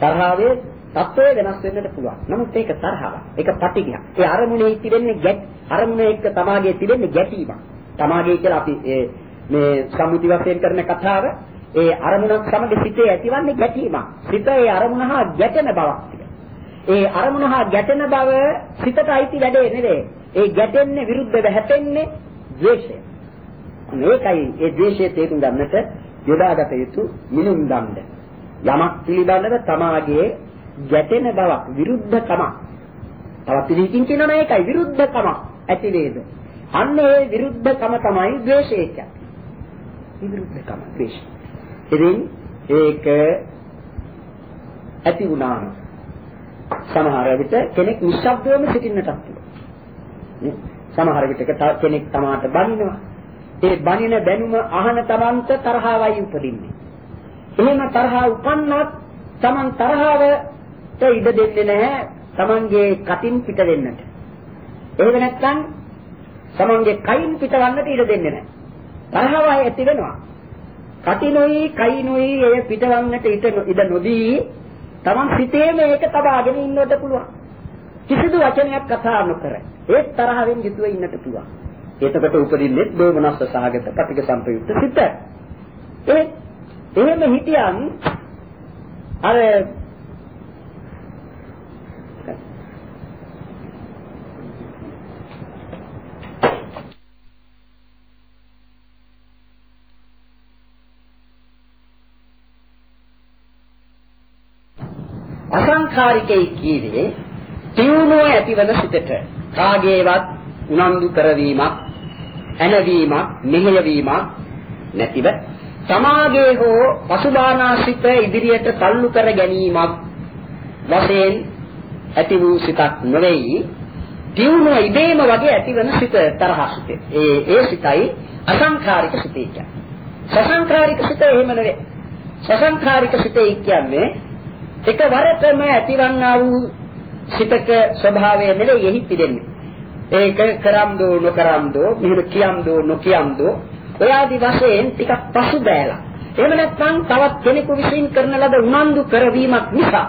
තරහවේ තත්ත්වය වෙනස් වෙන්නට පුළුවන්. නමුත් ඒක තරහව. ඒක පටිඝයක්. ඒ අරමුණේ තිබෙන්නේ ගැට අරමුණ එක්ක තමාගේ තිබෙන්නේ ගැටීමක්. තමාගේ කියලා අපි මේ සම්මුති වශයෙන් කරන කතාව ඒ අරමුණක් සමග සිතේ ඇතිවන්නේ ගැටීමක්. සිත ඒ අරමුණ හා ගැටෙන බවක් ඒ අරමුණ හා ගැටෙන බව සිතට අයිති වැඩේ නෙවෙයි. ඒ ගැටෙන්නේ විරුද්ධව හැපෙන්නේ ද්වේෂය. මේකයි ඒ ද්වේෂය තේරුම් ගන්නට යොදාගත යුතු මිනුම් දණ්ඩ. යමක් පිළිබඳව තමාගේ ගැටෙන බවක් විරුද්ධකමක්. තවත් පිළිකින් කියනවා මේකයි විරුද්ධකමක් ඇති වේද. අන්න ඒ විරුද්ධකම තමයි ද්වේෂය කියන්නේ. විරුද්ධකම ද්වේෂය. ඉතින් ඒක ඇති වුණාම සමහර විට කෙනෙක් නිශ්ශබ්දවම සිටින්නටත් පුළුවන්. සමහර විටක කෙනෙක් තමාට බනිනවා. ඒ බනින බැනුම අහන තමන්ට තරහවයි උපදින්නේ. එහෙම තරහ උපන්නත් තමන් තරහවට ඉඩ දෙන්නේ නැහැ තමන්ගේ කටින් පිට වෙන්නට. එහෙම නැත්නම් තමන්ගේ කයින් පිටවන්නට ඉඩ දෙන්නේ නැහැ. තරහවයි ඇති වෙනවා. කටිනොයි කයිනොයි එය පිටවන්නට ඉඩ නොදී තමන් සිතේ මේක තබාගෙන ඉන්නට පුළුවන්. කිසිදු වචනයක් කතා නොකර ඒ තරහෙන් යුතුව ඉන්නට පුළුවන්. එතකොට උපදින්නේ දෝමනස්ස සහගත පටික සම්පයුක්ත සිත. ඒ එහෙම හිටියන් අර අසංඛාරිකයි කියවේ තියුණුව ඇතිවන සිතට කාගේවත් උනන්දු කරවීමක් ඇනවීමක් මෙහෙයවීමක් නැතිව තමාගේ හෝ පසුබානාසිත ඉදිරියට තල්ලු කර ගැනීමක් වශයෙන් ඇති වූ සිතක් නොවේයි දියුණුව ඉබේම වගේ ඇතිවන සිත තරහ සිත. ඒ ඒ සිතයි අසංඛාරික සිතේ කියන්නේ. සසංඛාරික සිත එහෙම නෙවෙයි. සසංඛාරික සිතේ කියන්නේ එකවරටම ඇතිවන්නා වූ සිතක ස්වභාවය නෙවෙයි එහි පිළිෙන්නේ. ඒක කරම් දෝ නොකරම් දෝ මෙහෙම කියම් දෝ නොකියම් දෝ ඔය ආදි වශයෙන් ටිකක් පසු බෑලා. එහෙම නැත්නම් තවත් කෙනෙකු විසින් කරන ලද උනන්දු කරවීමක් නිසා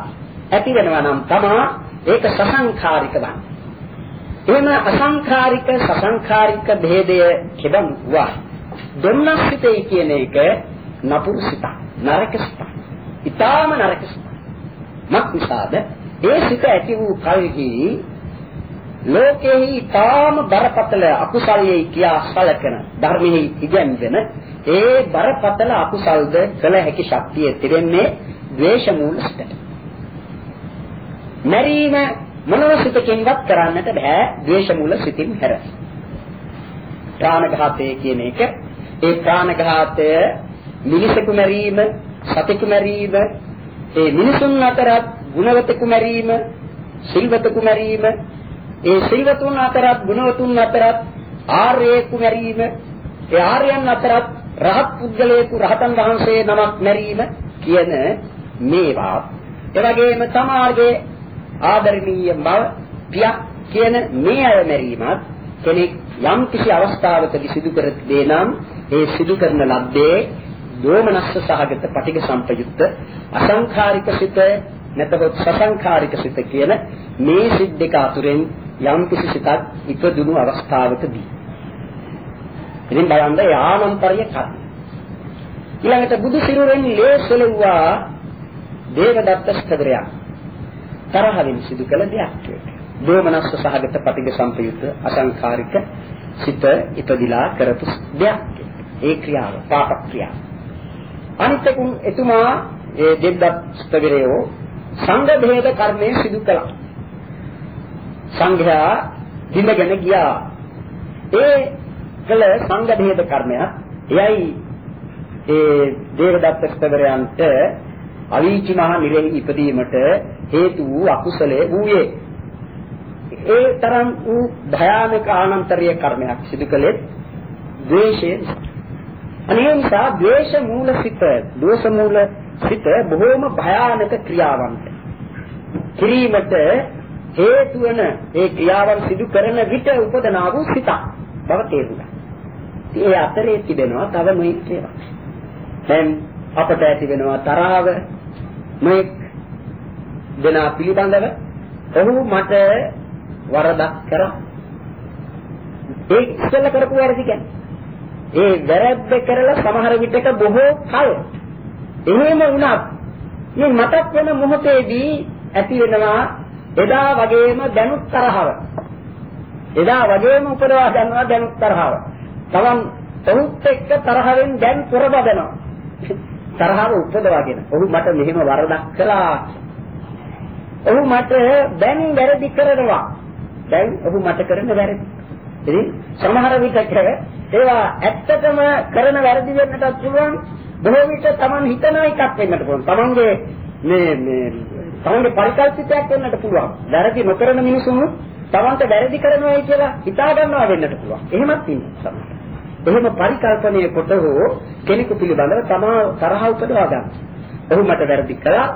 ඇති වෙනවා නම් තමා ඒක සසංඛාරික වන්නේ. එහෙම අසංඛාරික සසංඛාරික භේදය කෙබඳු වා. ධම්මස්සිතේ කියන එක නපුරුසිත නරක සිත. ඊටාම නරක සිත. මක් නිසාද ඒ සිත ඇති වූ කල්හි ලෝකෙහි තාම බරපතල අකුසලයේ කියා සලකන ධර්මෙහි ඉගැන්වෙන ඒ බරපතල අකුසල්ද කළ හැකි ශක්තිය තිරෙන්නේ ද්වේෂ මූල සිතට. මරීම මොනවසිතකින්වත් කරන්නට බෑ ද්වේෂ මූල සිතින් හැර. ප්‍රාණඝාතය කියන එක ඒ ප්‍රාණඝාතය මිනිසෙකු මරීම සතෙකු මරීම ඒ මිනිසුන් අතරත් ගුණවතෙකු මරීම සිල්වතෙකු මරීම ඒ සිල්වතුන් අතරත් ගුණවතුන් අතරත් ආර්යෙකු මරීම ඒ ආර්යයන් අතරත් රහත් පුද්ගලයෙකු රහතන් වහන්සේ නමක් මරීම කියන මේවා. එවැගේම සමාජයේ ආදරණීය බව පියක් කියන මේ අය මරීමත් කෙනෙක් යම් කිසි අවස්ථාවකදී සිදු කර දේ නම් ඒ සිදු කරන ලද්දේ දෝමනස්ස සහගත පටිඝ සම්පයුක්ත අසංඛාරික සිත නැතහොත් සසංඛාරික සිත කියන මේ සිත් දෙක අතුරෙන් යම් කිසි සිතක් ඉපදුණු අවස්ථාවකදී ඉතින් බලන්න ඒ ආනන්තරිය කර්ම ඊළඟට බුදු සිරුරෙන් ලේසලුවා දේවදත්ත ස්ථවිරයක් තරහින් සිදු කළ දෙයක් ඒක. දෝමනස්ස සහගත පටිඝ සම්පයුක්ත අසංඛාරික සිත ඉපදිලා කරපු දෙයක්. ඒ ක්‍රියාව පාප ක්‍රියාව. අනිත් එකුන් එතුමා ඒ දෙද්දත් ස්ථවිරයෝ සංඝ භේද කර්මය සිදු කළා. සංඝයා දිනගෙන ගියා. ඒ කළ සංඝ භේද කර්මය එයයි ඒ දේවදත්ත ස්ථවිරයන්ට අවීචි මහ නිරෙහි ඉපදීමට හේතු වූ අකුසලයේ වූයේ. ඒ තරම් වූ භයානක ආනන්තරීය කර්මයක් සිදු කළේ ද්වේෂයෙන්. අනේ නිසා ද්වේෂ මූල සිත, දෝෂ මූල සිත බොහෝම භයානක ක්‍රියාවන්ට. කිරීමට හේතු වන ඒ ක්‍රියාවන් සිදු කරන විට උපදනා වූ සිත බව තේරුණා. ඒ අතරේ තිබෙනවා තව මොකක් ඒවා. දැන් අපට ඇති වෙනවා තරහව මේ දෙනා පිළිබඳව ඔහු මට වරදක් කරා. ඒ ඉස්සෙල්ල කරපු වැරදි කියන්නේ. ඒ වැරද්ද කරලා සමහර විටක බොහෝ කල එහෙම වුණත් මේ මතක් වෙන මොහොතේදී ඇති වෙනවා එදා වගේම දැනුත් තරහව. එදා වගේම උපදවා ගන්නවා දැනුත් තරහව. තමන් ඔහුත් එක්ක තරහෙන් දැන් පොරබදනවා. තරහව උපදවාගෙන ඔහු මට මෙහෙම වරදක් කළා. ඔහු මට දැන් වැරදි කරනවා. දැන් ඔහු මට කරන වැරදි. ඉතින් සමහර විටක ඒවා ඇත්තටම කරන වැරදි වෙන්නටත් පුළුවන්. බොහෝ විට Taman හිතන එකක් වෙන්නට පුළුවන්. Tamanගේ මේ මේ Tamanගේ පරිකල්පිතයක් වෙන්නට පුළුවන්. වැරදි නොකරන මිනිසුන් Tamanට වැරදි කරනවායි කියලා හිතා ගන්නවා වෙන්නට පුළුවන්. එහෙමත් ඉන්නවා. එහෙම පරිකල්පනයේ කොට හෝ කෙනෙකු පිළිබඳව තමා තරහ උපදවා ගන්න. ඔහු මට වැරදි කළා.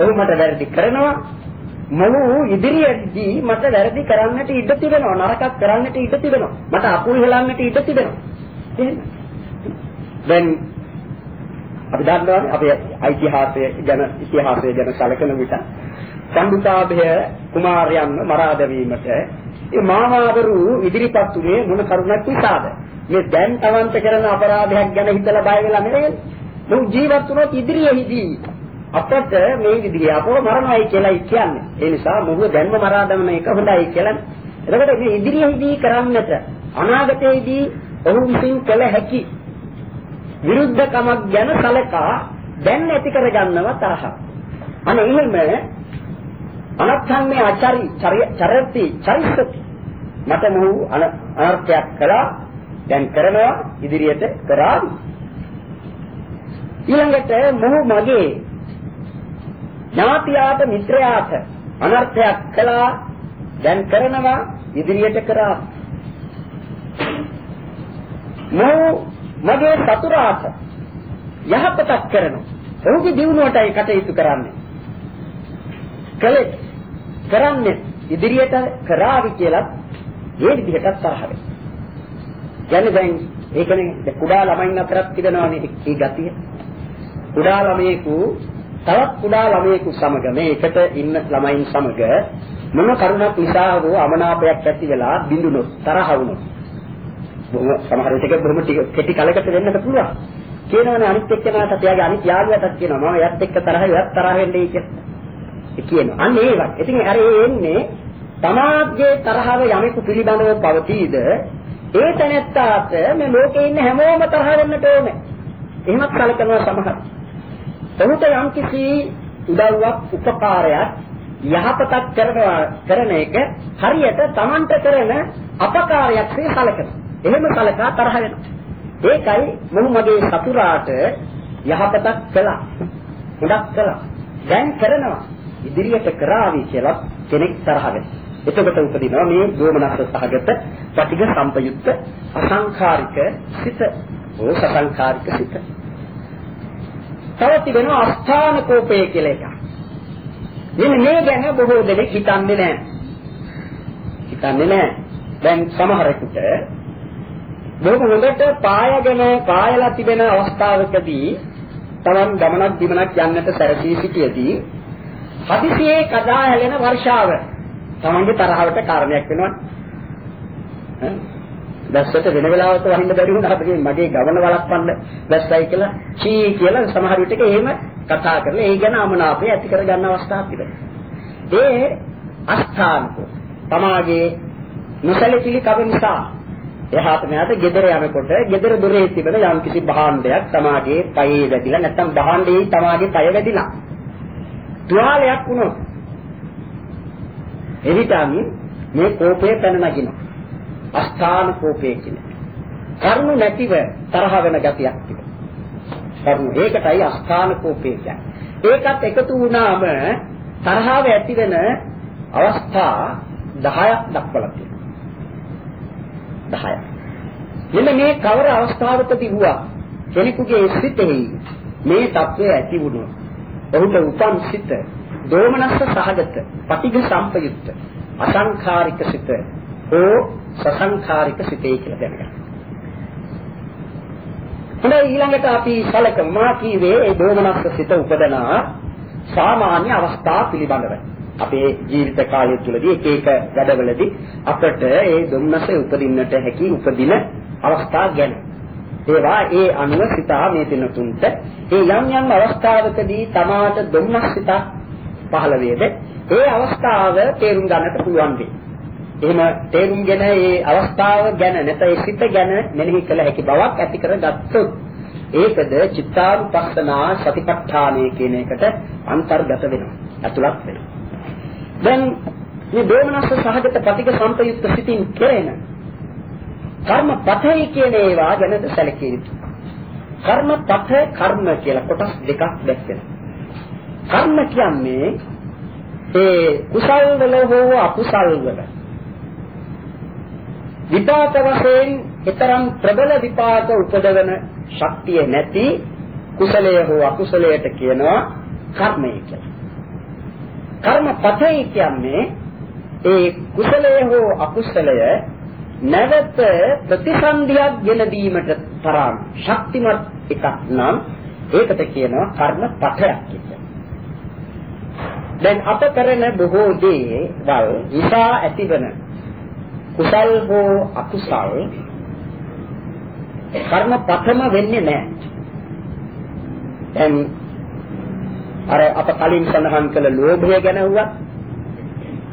ඔහු මට වැරදි කරනවා. මම ඉදිරියේදී මට වැරදි කරන්නට ඉඩ තිබෙනවා. නරකක් කරන්නට ඉඩ තිබෙනවා. මට අපුල් හෙලන්නට ඉඩ තිබෙනවා. එහෙම. දැන් අපි දන්නවානේ අපේ ඓතිහාසය ගැන ඉතිහාසය ගැන සැලකන විට සම්බුතාභය කුමාරයන්ව මරා දැමීමට ඒ මාමාවරු ඉදිරිපත් උනේ මොන කරුණක් නිසාද? මේ දැන් Tamanට කරන අපරාධයක් ගැන හිතලා බය වෙලා නෙවෙයි. මොහු ජීවත් වුණොත් ඉදිරියේදී අපට මේ විදිහේ අපව මරණයි කියලා කියන්නේ. ඒ නිසා මොහු දැන්ම මරා දමන එක හොඳයි කියලා. එතකොට මේ ඉදිරියේදී කරන්නට අනාගතයේදී ඔහු විසින් කළ හැකි විරුද්ධකමක් ගැන සලකා දැන් ඇති කරගන්නව තරහ. අනේ එහෙම අනත්ථන්නේ ආචාරි චරති චෛසති මට මොහු අනර්ථයක් කළා දැන් කරනවා ඉදිරියට කරාවි. ඊළඟට මොහු මගේ ඥාතියාට මිත්‍රයාට අනර්ථයක් කළා දැන් කරනවා ඉදිරියට කරා මොහු මගේ සතුරාට යහපතක් කරනවා ඔහුගේ දිනුවටයි කටයුතු කරන්නේ කළේ කරන්නේ ඉදිරියට කරાવી කියලා ඒ විදිහට තරහ වෙනවා. කියන්නේ දැන් ඒ කියන්නේ කුඩා ළමයින් අතරත් තිබෙනවානේ මේ ගතිය. කුඩා ළමයෙකු තවත් කුඩා ළමයෙකු සමග මේ එකට ඉන්න ළමයින් සමග මොන කරුණක් නිසා හෝ අමනාපයක් ඇති වෙලා බිඳුනොත් තරහ වුණොත් බොහොම සමහර විටක බොහොම කෙටි කලකට වෙන්නත් පුළුවන්. කියනවනේ අනිත් එක්කෙනාට එයාගේ අනිත් යාළුවාටත් කියනවා මම එයත් එක්ක තරහ එයත් තරහ වෙන්නේ කියලා. කියනවා. අන්න ඒවත්. ඉතින් අර එන්නේ තමාගේ තරහව යමෙකු පිළිබඳව පවතීද ඒ තැනැත්තාට මේ ලෝකේ ඉන්න හැමෝම තරහ වෙන්නට ඕනේ. එහෙමත් කලකනවා සමහර. ඔහුට යම්කිසි උදව්වක් උපකාරයක් යහපතක් කරනවා කරන එක හරියට Tamanට කරන අපකාරයක් සේ සැලකෙනවා. එහෙම සැලකා තරහ වෙනවා. ඒකයි මොහු මගේ සතුරාට යහපතක් කළා. හොඳක් කළා. දැන් කරනවා. ඉදිරියට කරાવી කියලා කෙනෙක් තරහ වෙනවා. එතකොට උපදිනවා මේ දෝමනස්ස සහගත පටිඝ සම්පයුක්ත අසංඛාරික සිත. ඕ සසංඛාරික සිත. තවත් වෙනවා අස්ථාන කෝපය කියලා එකක්. මෙන්න මේ ගැන බොහෝ දෙනෙක් හිතන්නේ නැහැ. හිතන්නේ නැහැ. දැන් සමහරෙකුට බොහොම හොඳට පායගෙන පායලා තිබෙන අවස්ථාවකදී තමන් ගමනක් දිමනක් යන්නට සැරසී සිටියේදී හදිසියේ කඩා හැලෙන වර්ෂාව තමන්ගේ තරහවට කාරණයක් වෙනවා. දැස්සට වෙන වෙලාවක වහින්න බැරි වුණා අපිට මගේ ගමන වළක්වන්න දැස්සයි කියලා චී කියලා සමහර විටක එහෙම කතා කරලා ඒ ගැන අමනාපය ඇති කර ගන්න අවස්ථාවක් තිබෙනවා. ඒ අස්ථානක තමාගේ නොසැලකිලි කම නිසා එහාට මෙහාට ගෙදර යනකොට ගෙදර දොරේ තිබෙන යම්කිසි භාණ්ඩයක් තමාගේ පයේ වැදිලා නැත්නම් භාණ්ඩේ තමාගේ පය වැදිලා. තුවාලයක් වුණොත්. එවිටම මේ කෝපය පැන නගිනවා අස්ථාන කෝපය කියන්නේ කරුණ නැතිව තරහ වෙන ගතියක් තිබෙනවා කරුණ ඒකටයි අස්ථාන කෝපය කියන්නේ. ඒකත් එකතු වුණාම තරහව ඇති වෙන අවස්ථා 10ක් දක්වලා තියෙනවා. 10ක්. මෙන්න මේ කවර අවස්ථාවකදී වුණා කෙනෙකුගේ සිතෙහි මේ தත්වය ඇති වුණොත් ඔහුට උපන් සිත දෝමනස්ස සහගත පටිඝ සම්පයුක්ත අසංඛාරික සිත හෝ සසංඛාරික සිතේ කියලා දැනගන්න. හොඳයි ඊළඟට අපි සැලකමු මා කීවේ ඒ දෝමනස්ස සිත උපදනා සාමාන්‍ය අවස්ථා පිළිබඳව. අපේ ජීවිත කාලය තුළදී එක එක වැඩවලදී අපට ඒ දුම්නස උපදින්නට හැකි උපදින අවස්ථා ගැන ඒවා ඒ අනුව සිතා මේ දිනතුන්ට ඒ යම් යම් අවස්ථාවකදී තමාට දුම්නස් සිතක් පහළ වේද ඒ අවස්ථාව තේරුම් ගන්නට පුළුවන් වෙයි. එහෙම තේරුම්ගෙන ඒ අවස්ථාව ගැන නැත්නම් ඒ සිත ගැන මෙනෙහි කළ හැකි බවක් ඇති කරගත්තොත් ඒකද චිත්තානුපස්සනා සතිපට්ඨානය කියන එකට අන්තර්ගත වෙනවා. අතුලත් වෙනවා. දැන් මේ දෝමනස්ස සහගත ප්‍රතික සම්පයුක්ත සිතින් කෙරෙන කර්ම පතයි කියන ඒවා ගැන සැලකිය යුතුයි. කර්ම පත කර්ම කියලා කොටස් දෙකක් දැක්වෙනවා. කර්ම කියන්නේ ඒ කුසල් වල හෝ අකුසල් වල විපාක වශයෙන් ඊතරම් ප්‍රබල විපාක උපදවන ශක්තිය නැති කුසලය හෝ අකුසලයට කියනවා කර්මය කියලා. කර්ම පතේ කියන්නේ ඒ කුසලය හෝ අකුසලය නැවත ප්‍රතිසන්දියක් ගෙන දීමට තරම් ශක්තිමත් එකක් නම් ඒකට කියනවා කර්ම පතයක් කියලා. දැන් අප කරන බොහෝ දේවල් නිසා ඇතිවන කුසල් හෝ අකුසල් කර්ම පතම වෙන්නේ නැහැ. දැන් අර අප කලින් සඳහන් කළ ලෝභය ගැන වුණා.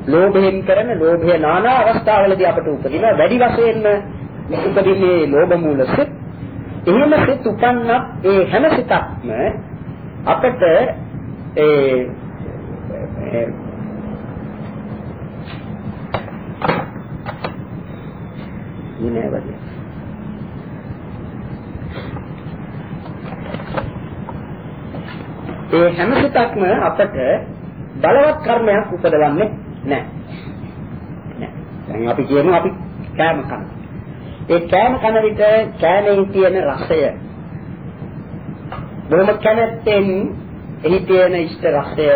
ලෝභයෙන් කරන ලෝභය নানা අවස්ථාවලදී අපට උපදින වැඩි වශයෙන්ම උපදින්නේ ලෝභ මූල සිත්. එහෙම සිත් උපන්නත් ඒ හැම සිතක්ම අපට ඒ ඉනේ වගේ ඒ හැම සිතක්ම අපට බලවත් කර්මයක් උපදවන්නේ නැහැ. නෑ. දැන් අපි කියමු අපි කෑම කන. ඒ කෑම කන විට කෑමෙන් තියෙන රසය බොහොම කැමැත්තෙන් එහි තියෙන ඉෂ්ට රසය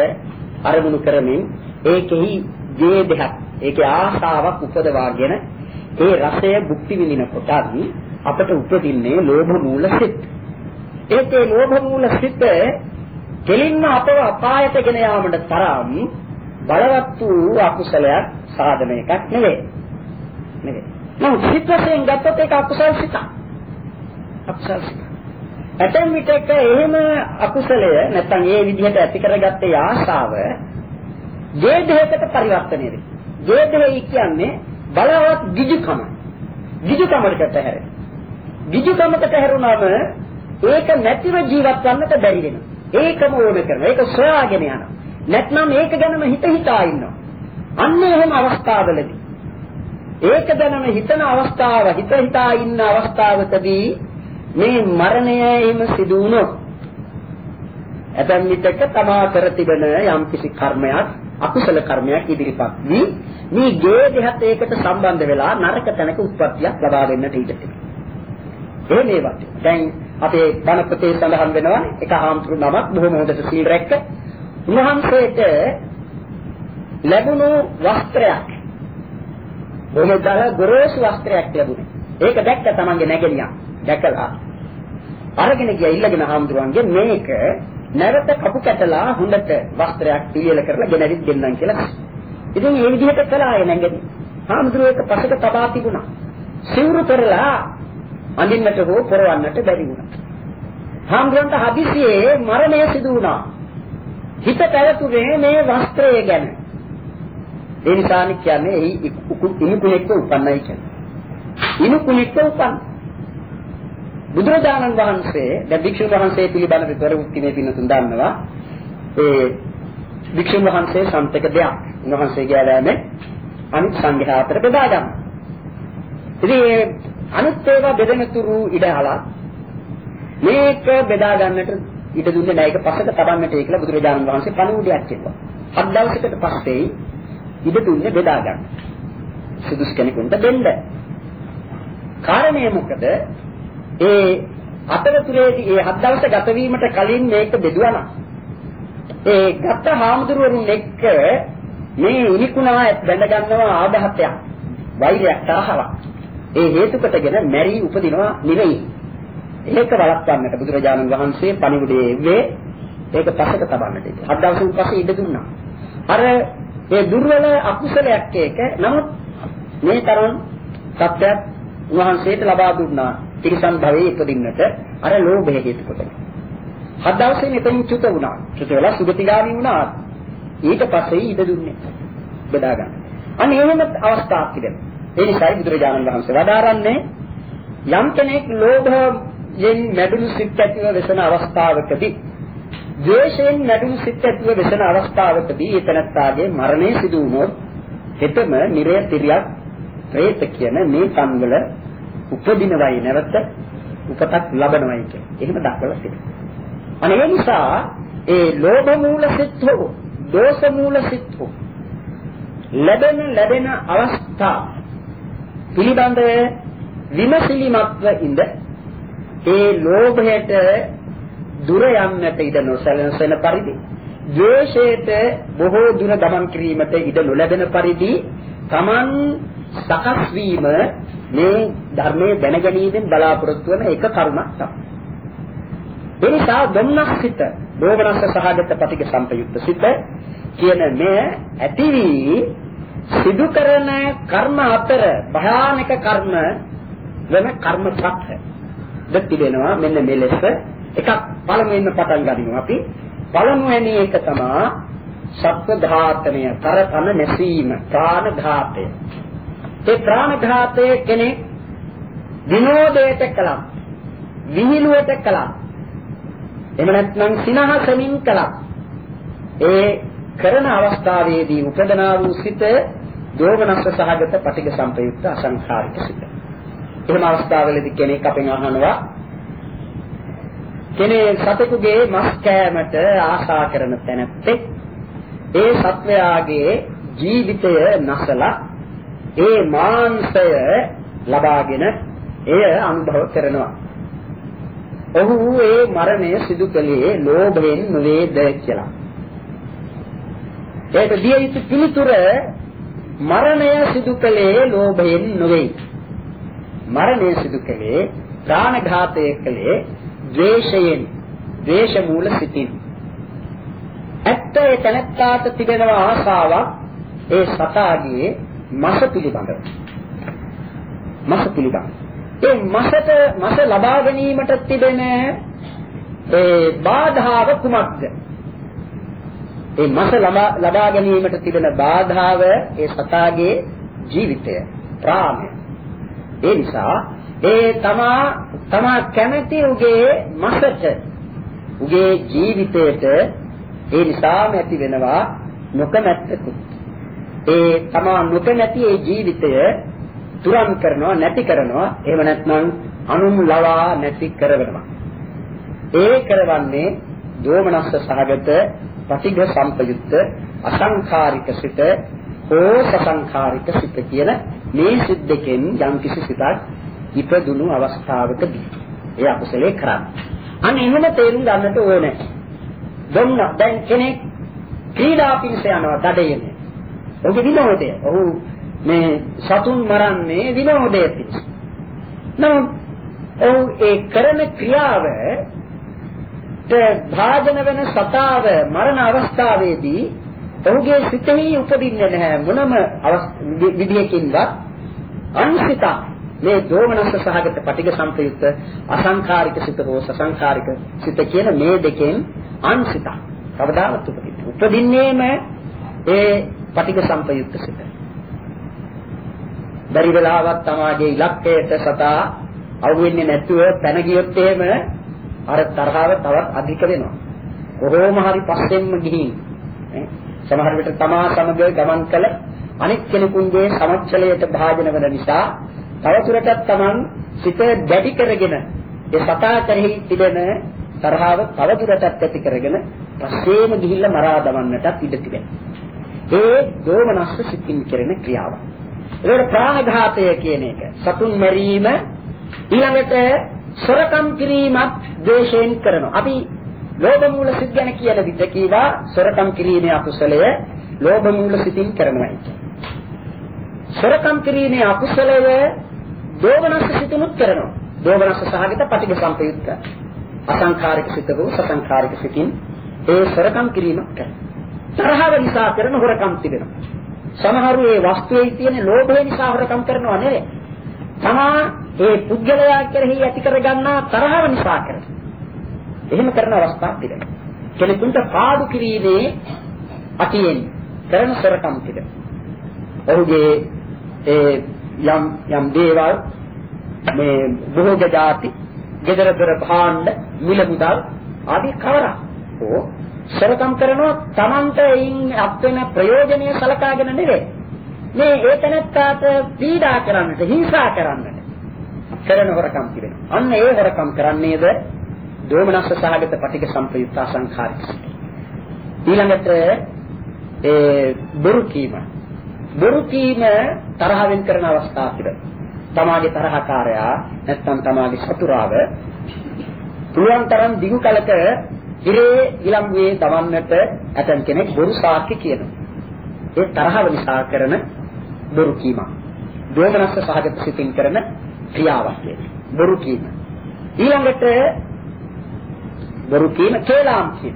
අරමුණු කරමින් ඒකෙහි ජීවිතයක් ඒකේ ආශාවක් උපදවාගෙන ඒ රසය භුක්ති විඳිනකොට අපට උපදින්නේ ලෝභ මූල සිත්. ඒකේ ලෝභ මූල සිත් දෙලින්ම අපව අපායට ගෙන යාමට තරම් බලවත් වූ අකුසලයක් සාධන එකක් නෙවෙයි. නෙවෙයි. නමුත් සිත් වශයෙන් ගත්තොත් ඒක අකුසල සිත. අකුසල සිත. ඇතැම් විටක එහෙම අකුසලය නැත්නම් ඒ විදිහට ඇති කරගත්තේ ආශාව දේහයකට පරිවර්තනය වෙයි. ගේදෙයි කියන්නේ බලවත් ගිජුකම. ගිජුකමකට හැරෙන. ගිජුකමකට හැරුණාම ඒක නැතිව ජීවත් වන්නට බැරි වෙනවා. ඒකම ඕන කරනවා. ඒක සොයාගෙන යනවා. නැත්නම් ඒක ගැනම හිත හිතා ඉන්නවා. අන්න එහෙම අවස්ථාවලදී ඒක දැනම හිතන අවස්ථාව හිත හිතා ඉන්න අවස්ථාවකදී මේ මරණය එහෙම සිදු වුණොත් ඇතැම් විටක තමා කර තිබෙන යම්කිසි කර්මයක් අකුසල කර්මයක් ඉදිරිපත් වී මේ ගේ දෙහත් ඒකට සම්බන්ධ වෙලා නරක තැනක උත්පත්තියක් ලබා දෙන්නට ඉඩ තිබෙනවා. ඒ මේවත්. දැන් අපේ බණ පොතේ සඳහන් වෙනවා එක ආම්තුරු නමක් බොහොම හොඳට සීල් රැක්ක. උන්වහන්සේට ලැබුණු වස්ත්‍රයක් බොහොම දර ගොරෝසු වස්ත්‍රයක් ලැබුණේ. ඒක දැක්ක තමන්ගේ නැගණියා. දැකලා අරගෙන ගියා ඉල්ලගෙන ආම්තුරුන්ගේ මේක නැවත කපු කැටලා හොඳට වස්ත්‍රයක් පිළියෙල කරලා ගෙනරිත් දෙන්නම් කියලා. ඉතින් මේ විදිහට කළා ඒ නැගණි. ආම්තුරු එක පසක තබා තිබුණා. සිවුරු පෙරලා අඳින්නට හෝ පොරවන්නට බැරි වුණා. හාමුදුරන්ට හදිසියේ මරණය සිදු වුණා. හිත පැවතුනේ මේ වස්ත්‍රය ගැන. ඒ නිසා කියන්නේ එහි ඉනු කුණෙක්ව උපන්නයි කියන්නේ. ඉනු කුණෙක්ව උපන්න. බුදුරජාණන් වහන්සේ දැන් භික්ෂුන් වහන්සේ පිළිබඳව විතර උත්තිමේ පින්නතුන් දන්නවා. ඒ භික්ෂුන් වහන්සේ සම්පතක දෙයක්. උන්වහන්සේගේ ආදායමේ අනිත් සංඝයා අතර බෙදා ගන්න. ඉතින් අනිත් ඒවා බෙදෙන තුරු ඉඩ අහලා මේක බෙදා ගන්නට ඉඩ දුන්නේ නැහැ. ඒක පස්සට තබන්නට ඒ කියලා බුදුරජාණන් වහන්සේ පණිවිඩයක් කිව්වා. හත් දවසකට පස්සේ ඉඩ දුන්නේ බෙදා ගන්න. සුදුසු කෙනෙකුට දෙන්න. කාරණේ මොකද? ඒ අතරතුරේදී ඒ හත් දවස ගත වීමට කලින් මේක බෙදුවා ඒ ගත හාමුදුරුවරුන් එක්ක මේ උනිකුණා බැඳ ගන්නවා ආදහතයක් වෛරයක් තරහවක් ඒ හේතු කොටගෙන මැරි උපදිනවා නෙවෙයි. ඒක වළක්වන්නට බුදුරජාණන් වහන්සේ පණිවිඩයේ වේ ඒක පසක තබන්නට. හත් දවසකින් පස්සේ ඉඩ දුන්නා. අර ඒ දුර්වල අකුසලයක් ඒක. නමුත් මේ තරම් සත්‍යයක් වහන්සේට ලබා දුන්නා. තිරිසන් භවයේ ඉපදින්නට අර ලෝභය හේතු කොටගෙන. හත් දවසේ මෙතනින් චුත වුණා. චුත වෙලා සුගතිගාමී වුණා. ඊට පස්සේ ඉඩ දුන්නේ. බෙදා ගන්න. අන්න එහෙම අවස්ථාවක් තිබෙනවා. ඒ නිසායි බුදුරජාණන් වහන්සේ වදාරන්නේ යම් කෙනෙක් ලෝභයෙන් මැඩුණු සිත් ඇතිව වෙසන අවස්ථාවකදී ද්වේෂයෙන් මැඩුණු සිත් ඇතිව වෙසන අවස්ථාවකදී ඒතනත්තාගේ මරණය සිදු වුණොත් හෙතම නිරය තිරියක් പ്രേත කියන මේ කන්වල උපදිනවයි නැවත උපතක් ලබනවයි කියන. එහෙම දක්වලා තිබෙනවා. අනේ නිසා ඒ ලෝභ මූල සිත් හෝ දෝෂ මූල සිත් හෝ ලැබෙන ලැබෙන අවස්ථා පිළිබඳ විමසිලිමත්ව ඉඳ ඒ ලෝභයට දුර යන්නට ඉඩ නොසැලසෙන පරිදි ද්වේෂයට බොහෝ දුර ගමන් කිරීමට ඉඩ නොලැබෙන පරිදි Taman සකස් වීම මේ ධර්මයේ දැනගැනීමෙන් බලාපොරොත්තු වන එක කරුණක් තමයි. ඒ නිසා ධම්මස්සිත, දෝමනස්ස සහගත පටික සම්පයුක්ත සිත කියන මේ ඇති වී සිදු කරන කර්ම අතර භයානක කර්ම වෙන කර්ම සත්‍ය. දෙති වෙනවා මෙන්න මෙලෙස එකක් පළමුවෙන්ම පටන් ගනිමු. අපි පළමුවෙනි එක තමයි සත්ව ඝාතනය තරතන නැසීම ප්‍රාණ ඝාතය. ඒ ප්‍රාණ ඝාතය කෙනෙක් විනෝදයට කළා විහිළුවට කළා. එහෙම නැත්නම් සිනහසමින් කළා. ඒ කරන අවස්ථාවේදී උපදනා වූ සිත දෝමනස්ස සහගත පටිඝ සම්පයුක්ත අසංඛාරික සිත. එහෙම අවස්ථාවලදී කෙනෙක් අපෙන් අහනවා කෙනෙක් සතෙකුගේ මස් කෑමට ආශා කරන තැනැත්තෙක් ඒ සත්වයාගේ ජීවිතය නැසලා ඒ මාංශය ලබාගෙන එය අනුභව කරනවා. ඔහු ඒ මරණය සිදු කළේ ලෝභයෙන් නොවේද කියලා. ඒක දිය යුතු පිළිතුර මරණය සිදු කළේ ලෝභයෙන් නොවේ. මරණය සිදු කළේ ප්‍රාණඝාතය කළේ ද්වේෂයෙන්. ද්වේෂ මූල සිතින්. ඇත්ත ඒ තනත්තාට තිබෙන ආසාවක් ඒ සතාගේ මස පිළිබඳව. මස පිළිබඳව. ඒ මසට මස ලබා ගැනීමට තිබෙන ඒ බාධාව කුමක්ද? ඒ මස ලබා ගැනීමට තිබෙන බාධාව ඒ සතාගේ ජීවිතය ප්‍රාණය. ඒ නිසා ඒ තමා තමා කැමැති උගේ මසට උගේ ජීවිතයට ඒ නිසාම ඇති වෙනවා නොකමැත්තකුත්. ඒ තමා නොකමැති ඒ ජීවිතය තුරන් කරනවා නැති කරනවා එහෙම නැත්නම් අනුම් ලවා නැති කරවනවා. ඒ කරවන්නේ දෝමනස්ස සහගත පටිඝ සම්පයුක්ත අසංඛාරික සිත හෝ සසංඛාරික සිත කියන මේ සිත් දෙකෙන් යම් කිසි සිතක් ඉපදුණු අවස්ථාවකදී ඒ අකුසලේ කරන්නේ. අන්න එහෙම තේරුම් ගන්නට ඕනේ. දුන්න දැන් කෙනෙක් ක්‍රීඩා පිණිස යනවා දඩයනේ. ඔහුගේ විනෝදය. ඔහු මේ සතුන් මරන්නේ විනෝදයේ පිණිස. නමුත් ඔහු ඒ කරන ක්‍රියාව භාජන වෙන සතාව මරණ අවස්ථාවේදී ඔහුගේ සිතෙහි උපදින්නේ නැහැ මොනම විදියකින්වත් අනිසිතා මේ දෝමනස්ස සහගත පටිඝ සම්ප්‍රයුක්ත අසංඛාරික සිත හෝ සසංඛාරික සිත කියන මේ දෙකෙන් අන්සිත කවදාවත් උපදින්නේ. උපදින්නේම ඒ පටිඝ සම්ප්‍රයුක්ත සිත. බැරි වෙලාවක් තමාගේ ඉලක්කයට සතා අවු වෙන්නේ නැතුව පැන ගියොත් එහෙම අර තරහව තවත් අධික වෙනවා. කොහොම හරි පස්සෙන්ම ගිහින් සමහර විට තමා සමග ගමන් කළ අනෙක් කෙනෙකුගේ සමච්චලයට භාජන වන නිසා තවදුරටත් Taman සිත දැඩි කරගෙන ඒ සතා කෙරෙහි තිබෙන තරහව තවදුරටත් ඇති කරගෙන පස්සේම ගිහිල්ලා මරා දමන්නටත් ඉඩ තිබෙනවා. ඒ දෝමනස්ස සිතින් කෙරෙන ක්‍රියාව. ඒකට ප්‍රාණඝාතය කියන එක සතුන් මැරීම ඊළඟට සොරකම් කිරීමත් ද්වේෂයෙන් කරනවා. අපි ලෝභ මූල සිත් ගැන කියන විට කීවා සොරකම් කිරීමේ අකුසලය ලෝභ මූල සිතින් කරනවා කියන්නේ. සොරකම් කිරීමේ අකුසලය දෝමනස්ස සිතුනුත් කරනවා. දෝමනස්ස සහගත පටිඝ සම්පයුක්ත. අසංඛාරික සිතකෝ සසංඛාරික සිතින් ඒ සරකම් කිරීමක් කරනවා. තරහව නිසා කරන හොරකම් තිබෙනවා. සමහරු ඒ වස්තුවේ තියෙන ලෝභය නිසා හොරකම් කරනවා නෙවෙයි. තමා ඒ පුද්ගලයා කෙරෙහි ඇති කරගන්නා තරහව නිසා කරනවා. එහෙම කරන අවස්ථා තිබෙනවා. කෙනෙකුට පාඩු කිරීමේ අතියෙන් කරන සරකම් තිබෙනවා. ඔහුගේ ඒ යම් යම් දේවල් මේ බොහෝ ජාති gedara dora භාණ්ඩ මිල මුදල් ආදී කවරක් ඕ සරකම් කරනවා Tamanta එයින් අත් වෙන ප්‍රයෝජනීය සලකාගෙන නෙවෙයි මේ ඒතනත්තාට පීඩා කරන්නට හිංසා කරන්නට කරන හොරකම් තිබෙනවා අන්න ඒ හොරකම් කරන්නේද? දෝමනස්ස සහගත පටික සම්පයුක්ත සංඛාරික ඊළඟට ඒ බොරු කීම. බොරු කීම තරහෙන් කරන අවස්ථා තිබෙනවා තමාගේ තරහකාරයා නැත්නම් තමාගේ සතුරාව පුළුවන් තරම් දිගු කලක ඉරේ ඊළඟුවේ දවන්නට ඇතන් කෙනෙක් බොරු සාක්ෂි කියනවා. ඒ තරහව නිසා කරන බොරු කීම. දෝමනස්ස සහගත සිතින් කරන ක්‍රියාවක් කියන්නේ. බොරු කීම. ඊළඟට බොරු කීම කේලාම් කියන.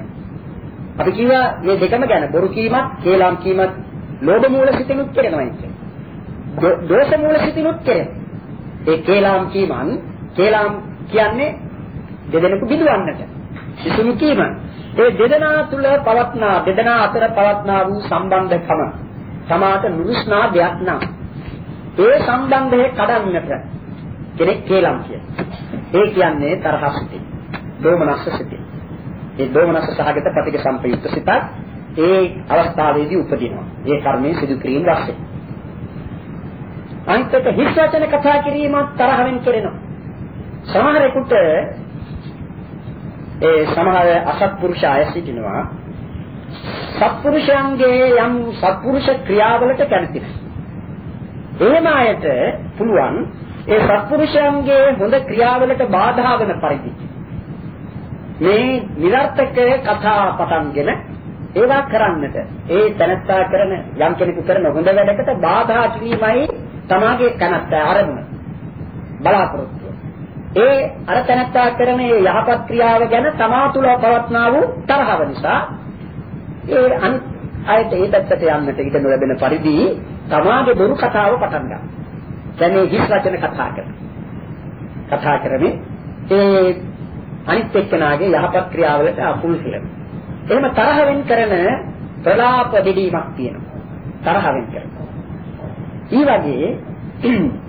අපි කියවා මේ දෙකම ගැන බොරු කීමත් කේලාම් කීමත් ලෝභ මූල සිතිනුත් කරනවා කියන්නේ. දෝෂ මූල සිතිනුත් කරනවා. ඒ කේලාම් කීමන් කේලාම් කියන්නේ දෙදෙනෙකු බිඳවන්නට. සිසුනි කීම. ඒ දෙදෙනා තුල පවත්නා දෙදෙනා අතර පවත්නා වූ සම්බන්ධකම සමාත නුරුස්නා දෙයක් නම් ඒ සම්බන්ධය කඩන්නට කෙනෙක් කේලම් කියන. ඒ කියන්නේ තරහසිතේ. දෝමනස්ස සිතේ. ඒ දෝමනස්ස සහගත ප්‍රතික සම්පයුක්ත සිතක් ඒ අවස්ථාවේදී උපදිනවා. ඒ කර්මයේ සිදු කිරීම වශයෙන්. අනිත් එක හිස් වචන කතා කිරීමත් තරහෙන් කරනවා. සමහරෙකුට ඒ සමහර අසත්පුරුෂ අය සිටිනවා සත්පුරුෂයන්ගේ යම් සත්පුරුෂ ක්‍රියාවලට කැමති එහෙම අයට පුළුවන් ඒ සත්පුරුෂයන්ගේ හොඳ ක්‍රියාවලට බාධා වෙන පරිදි මේ නිර්ර්ථක කතා පටන්ගෙන ඒවා කරන්නට ඒ තනත්තා කරන යම් කෙනෙකු කරන හොඳ වැඩකට බාධා කිරීමයි තමාගේ කනත්ත ආරමුණ බලාපොරොත්තු ඒ අර තැනත්තා කරන මේ යහපත් ක්‍රියාව ගැන තමා තුළ පවත්නා වූ තරහව නිසා ඒ අනිත් අයට ඒ පැත්තට යන්නට ඉඩ නොලැබෙන පරිදි තමාගේ බොරු කතාව පටන් ගන්නවා. දැන් මේ හිස් වචන කතා කරන. කතා කරන්නේ ඒ අනිත් එක්කනාගේ යහපත් ක්‍රියාවලට අකුල් කියලා. එහෙම තරහෙන් කරන ප්‍රලාප දෙදීමක් තියෙනවා. තරහෙන් කරනවා. ඊ වගේ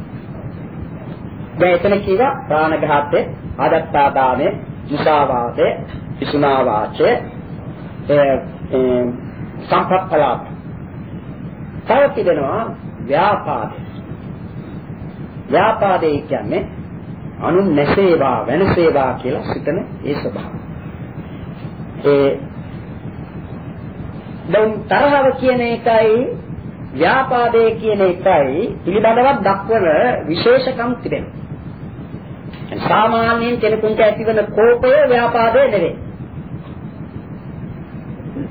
දැන් එතන කියවා ප්‍රාණඝාතය, ආදත්තාදානය, මුසාවාදය, විසුනා වාචය, සම්පප්පලාප. තව තිබෙනවා ව්‍යාපාදය. ව්‍යාපාදේ කියන්නේ අනුන් නැසේවා වෙනසේවා කියලා සිතන ඒ ස්වභාවය. ඒ දැන් තරහව කියන එකයි ව්‍යාපාදේ කියන එකයි පිළිබඳව දක්වන විශේෂකම් තිබෙනවා. සාමාන්‍යයෙන් කෙනෙකුට ඇතිවන කෝපය ව්‍යාපාදේ නෙවෙයි.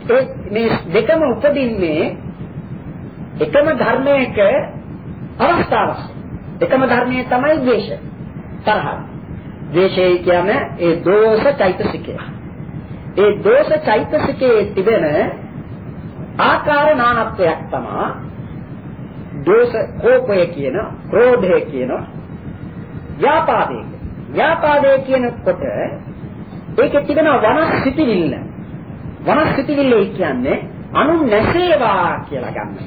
ඒ මේ දෙකම උපදින්නේ එකම ධර්මයක අවස්ථාවක්. එකම ධර්මයේ තමයි ද්වේෂය. තරහ. ද්වේෂය කියන්නේ ඒ දෝෂ චෛතසිකය. ඒ දෝෂ චෛතසිකයේ තිබෙන ආකාර නානත්වයක් තමයි දෝෂ කෝපය කියන, ක්‍රෝධය කියන, ව්‍යාපාදේ. ව්‍යාපාදේ කියනකොට ඒකේ තිබෙන වනස් සිටිවිල්ල. වනස් සිටිවිල්ල කියන්නේ අනු නැසේවා කියලා ගන්න.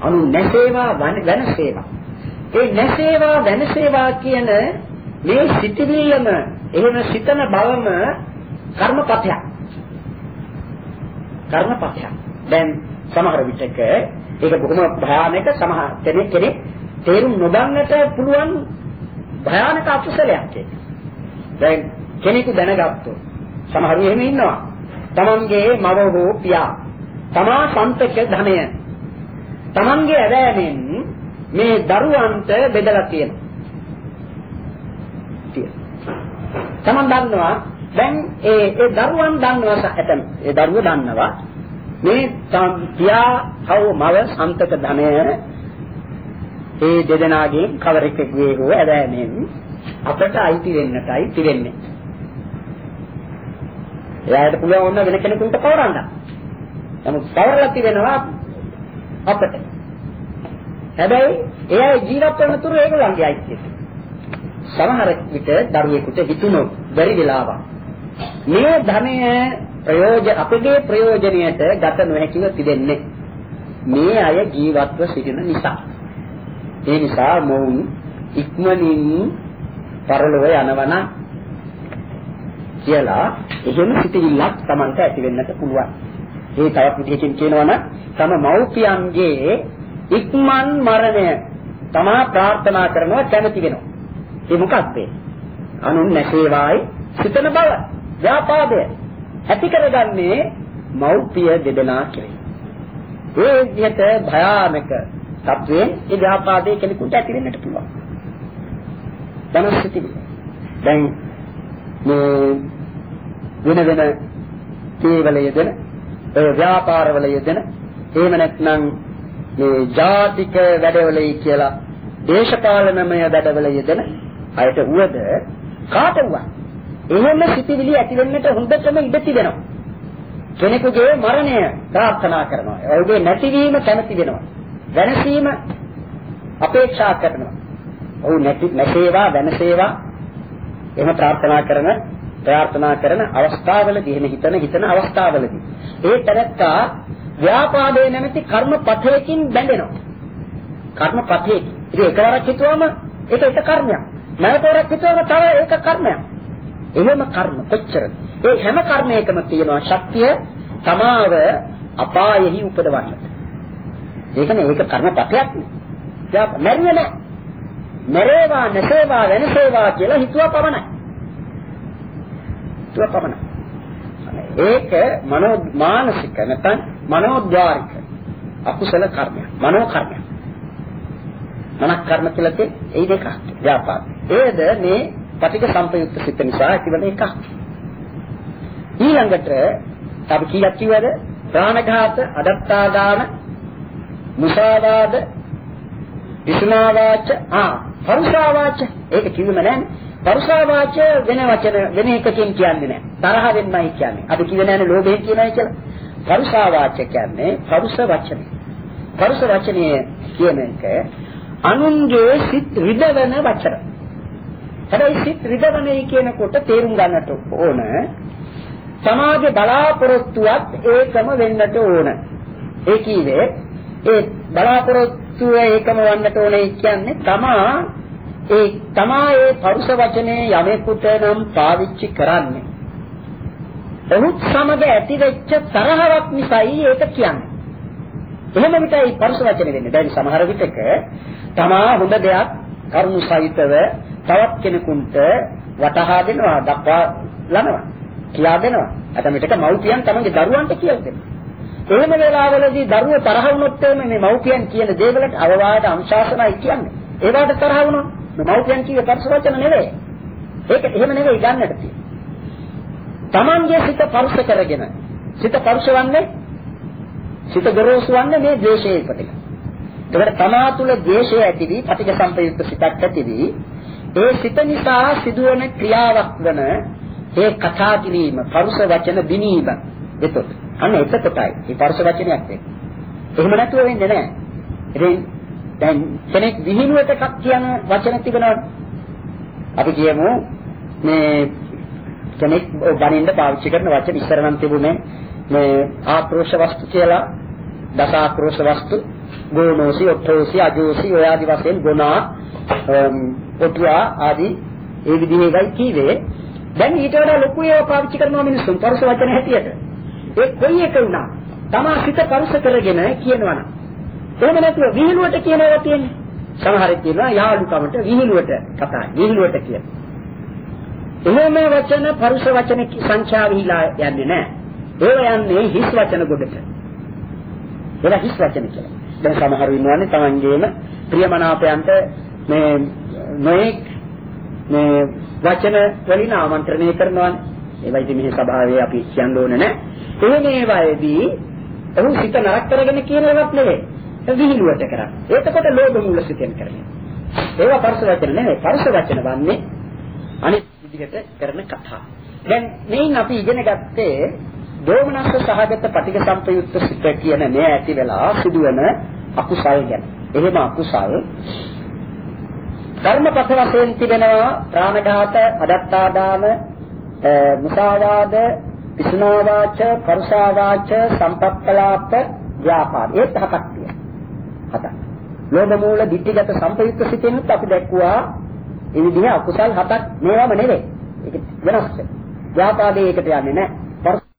අනු නැසේවා වෙනසේවා. ඒ නැසේවා වෙනසේවා කියන මේ සිටිවිල්ලම එහෙම සිතන බවම කර්මපතයක්. කර්මපතයක්. දැන් සමහර විටක ඒක බොහොම භයානක සමහර කෙනෙක් කෙනෙක් තේරුම් නොගන්නට පුළුවන් භයානක අකුසලයක් ඒක. දැන් කෙනෙකු දැනගත්තොත් සමහරු එහෙම ඉන්නවා. තමන්ගේ මව හෝ පියා තමා සන්තක ධනය තමන්ගේ ඇදෑමෙන් මේ දරුවන්ට බෙදලා තියෙනවා. තමන් දන්නවා දැන් ඒ ඒ දරුවන් දන්නවා ඇතන ඒ දරුව දන්නවා මේ පියා හව මව සන්තක ධනය ඒ දෙදෙනාගේ කවරෙක්ගේ හෝ ඇදෑමෙන් අපට අයිති වෙන්නටයි තිරෙන්නේ. එයාට පුළුවන් වුණ වෙන කෙනෙකුට පවරන්න. නමුත් පවරලා තිබෙනවා අපට. හැබැයි එයා ජීවත් වෙන තුරු ඒගොල්ලන්ගේ අයිතිය. සමහර විට දරුවෙකුට හිතුණොත් බැරි වෙලාවක් මේ ධනය ප්‍රයෝජන අපගේ ප්‍රයෝජනයට ගත නොහැකිව තිබෙන්නේ මේ අය ජීවත්ව සිටින නිසා. ඒ නිසා මොවුන් ඉක්මනින් පරලොව යනවන කියලා එහෙම සිටිල්ලක් Tamanට ඇති වෙන්නට පුළුවන්. ඒ තවත් විදිහකින් කියනවනම් තම මව්පියන්ගේ ඉක්මන් මරණය තමා ප්‍රාර්ථනා කරනවා කැමති වෙනවා. ඒ මොකක්ද? අනුන් නැසේවායි සිතන බව ව්‍යාපාදය ඇති කරගන්නේ මව්පිය දෙදෙනා කෙරෙහි. ඒ විදිහට භයානක තත්වයෙන් ඒ ව්‍යාපාදයේ කෙනෙකුට ඇති වෙන්නට පුළුවන්. ධනස්ථಿತಿ. දැන් මේ වෙන වෙන කේවල යෙදෙන ඒ ව්‍යාපාරවල යෙදෙන එහෙම නැත්නම් මේ ජාතික වැඩවලයි කියලා දේශපාලනමය වැඩවල යෙදෙන අයට වුවද කාට වුණා එහෙම සිටිවිලි ඇති වෙන්නට හොඳටම ඉඩ තිබෙනවා. කෙනෙකුගේ මරණය ප්‍රාර්ථනා කරනවා. ඔහුගේ නැතිවීම කැමති වෙනවා. වෙනසීම අපේක්ෂා කරනවා. ඔහු නැති නැසේවා වෙනසේවා. එහෙම ප්‍රාර්ථනා කරන ප්‍රාර්ථනා කරන අවස්ථාවලදී එහෙම හිතන හිතන අවස්ථාවලදී. ඒ තැනත්තා ව්‍යාපාදේ නැමැති කර්මපතයකින් බැඳෙනවා. කර්මපතයකින්. ඉතින් එකවරක් හිතුවම ඒක එක කර්මයක්. නැවතවරක් හිතුවම තව ඒක කර්මයක්. එහෙම කර්ම කොච්චර. ඒ හැම කර්මයකම තියෙනවා ශක්තිය තමාව අපායෙහි උපදවන්නට. ඒකනේ ඒක කර්මපතයක් නේ. දැන් මැරියේ නැහැ. මැරේවා නැසේවා වෙනසේවා කියලා හිතුවා පමණයි. හිතුවා පමණයි. ඒක මනෝ මානසික නැත්නම් මනෝද්වාරික අකුසල කර්මයක්. මනෝ කර්මයක්. මනක් කර්ම කියලා කියන්නේ ඒ දෙක. ව්‍යාපාද. ඒද මේ පටික සම්පයුක්ත සිත් නිසා ඇතිවන එකක්. ඊළඟට අපි කීයක් කිව්වද? ප්‍රාණඝාත, අදත්තාදාන, මුසාවාද විසුනාවාච ආ පරුසාවාච ඒක කිව්වෙම නැහැ පරුසාවාච වෙන වචන වෙන එකකින් කියන්නේ නැහැ තරහ වෙන්නයි කියන්නේ අපි කිව්වේ නැහැ ලෝභයෙන් කියනයි කියලා පරුසාවාච කියන්නේ පරුස වචනේ පරුස වචනේ කියන එක අනුන්ගේ සිත් රිදවන වචන හැබැයි සිත් රිදවන්නේ කියනකොට තේරුම් ගන්නට ඕන සමාජයේ බලාපොරොත්තුවත් ඒකම වෙන්නට ඕන. ඒ කීවේ ඒ බලාපොරොත්තුව ඒකම වන්නට ඕනේ කියන්නේ තමා ඒ තමා ඒ පරුෂ වචනේ යමෙකුට නම් පාවිච්චි කරන්නේ. ඔහුත් සමග ඇතිවෙච්ච තරහවක් නිසායි ඒක කියන්නේ. එහෙම විතරයි පරුෂ වචනේ වෙන්නේ. දැන් සමහර විටක තමා හොඳ දෙයක් කරුණු සහිතව තවත් කෙනෙකුට වටහා දෙනවා දක්වා ලනවා කියා දෙනවා. අතම විටක මව්පියන් තමන්ගේ දරුවන්ට කියලා දෙනවා. එහෙම වෙලාවලදී දරුවෝ තරහ වුණොත් එimhe මේ මව්පියන් කියන දේවලට අවවාද අනුශාසනයි කියන්නේ. ඒවට තරහ වුණොත් මව්පියන් කියේ පරිස වචන නෙවෙයි. ඒක එහෙම නෙවෙයි ගන්නට තියෙන්නේ. Tamange සිත පරුෂ කරගෙන සිත පරුෂවන්නේ සිත ගොරෝසුවන්නේ මේ ද්වේෂයේ පිටික. ඒකට තමා තුල ද්වේෂය ඇතිවි, පටිඝ සම්පයුක්ත සිතක් ඇතිවි. ඒ සිත නිසා සිදුවන ක්‍රියාවක් වන ඒ කතා කිරීම, පරුෂ වචන බිනීම. එතකොට අන්න එතකොටයි මේ පරුෂ වචනයක් එන්නේ. එහෙම නැතුව වෙන්නේ නැහැ. ඉතින් දැන් කෙනෙක් විහිළුවට කියන වචන තිබෙනවා. අපි කියමු මේ කෙනෙක් බණින්න පාවිච්චි කරන වචන ඉස්සර නම් තිබුණේ මේ ආක්‍රෝෂ වස්තු කියලා දස ආක්‍රෝෂ වස්තු ගෝනෝසි ඔට්ටෝසි අජෝසි ඔය ආදි වශයෙන් ගුණා ඔටුවා ආදී ඒ විදිහේ එකයි කීවේ. දැන් ඊට වඩා ලොකු ඒවා පාවිච්චි කරනවා මිනිස්සුන් පරුස වචන හැටියට. ඒ කොයි එක වුණා? තමා සිත පරුස කරගෙන කියනවනම්. එහෙම නැතුව විහිළුවට කියන ඒවා තියෙන්නේ. සමහරෙක් කියනවා යාළුකමට විහිළුවට කතා විහිළුවට කියන එහෙම වචන පරුස වචන සංඛ්‍යාව හිලා යන්නේ නැහැ ඒවා යන්නේ හිස් වචන ගොඩට. ඒවා හිස් වචන කියලා. දැන් සමහරු ඉන්නවනේ Tamangeම ප්‍රියමනාපයන්ට මේ නොඑක් මේ වචන වලින් ආමන්ත්‍රණය කරනවානේ. ඒවා ඉතින් මෙහි ස්වභාවය අපි කියන්න ඕනේ නැහැ. එහෙම ඒවායේදී ඔහු සිත නරක කරගෙන කියන ඒවාත් නෙවෙයි. විහිළුවට කරන්නේ. එතකොට ලෝභ මූල සිතෙන් කරන්නේ. ඒවා පරස වචන නෙවෙයි. පරස වචන වන්නේ අනිත් විදිහට කරන කතා. දැන් මේන් අපි ඉගෙන ගත්තේ දෝමනස්ස සහගත පටිඝ සම්පයුක්ත සිත කියන මේ ඇති වෙලා සිදුවන අකුසල් ගැන. එහෙම අකුසල් ධර්මපත වශයෙන් තිබෙනවා ප්‍රාණඝාත, අදත්තාදාන, මුසාවාද, පිසුනාවාච, පරුසාවාච, සම්පප්පලාප, ව්‍යාපාද. ඒ හතක් තියෙනවා. හතක්. ලෝභ මූල ditthිගත සම්පයුක්ත සිතෙනුත් අපි දැක්ුවා ඒ විදිහ අකුසල් හතක් මේවම නෙවෙයි. ඒක වෙනස්. ව්‍යාපාදේ ඒකට යන්නේ නැහැ.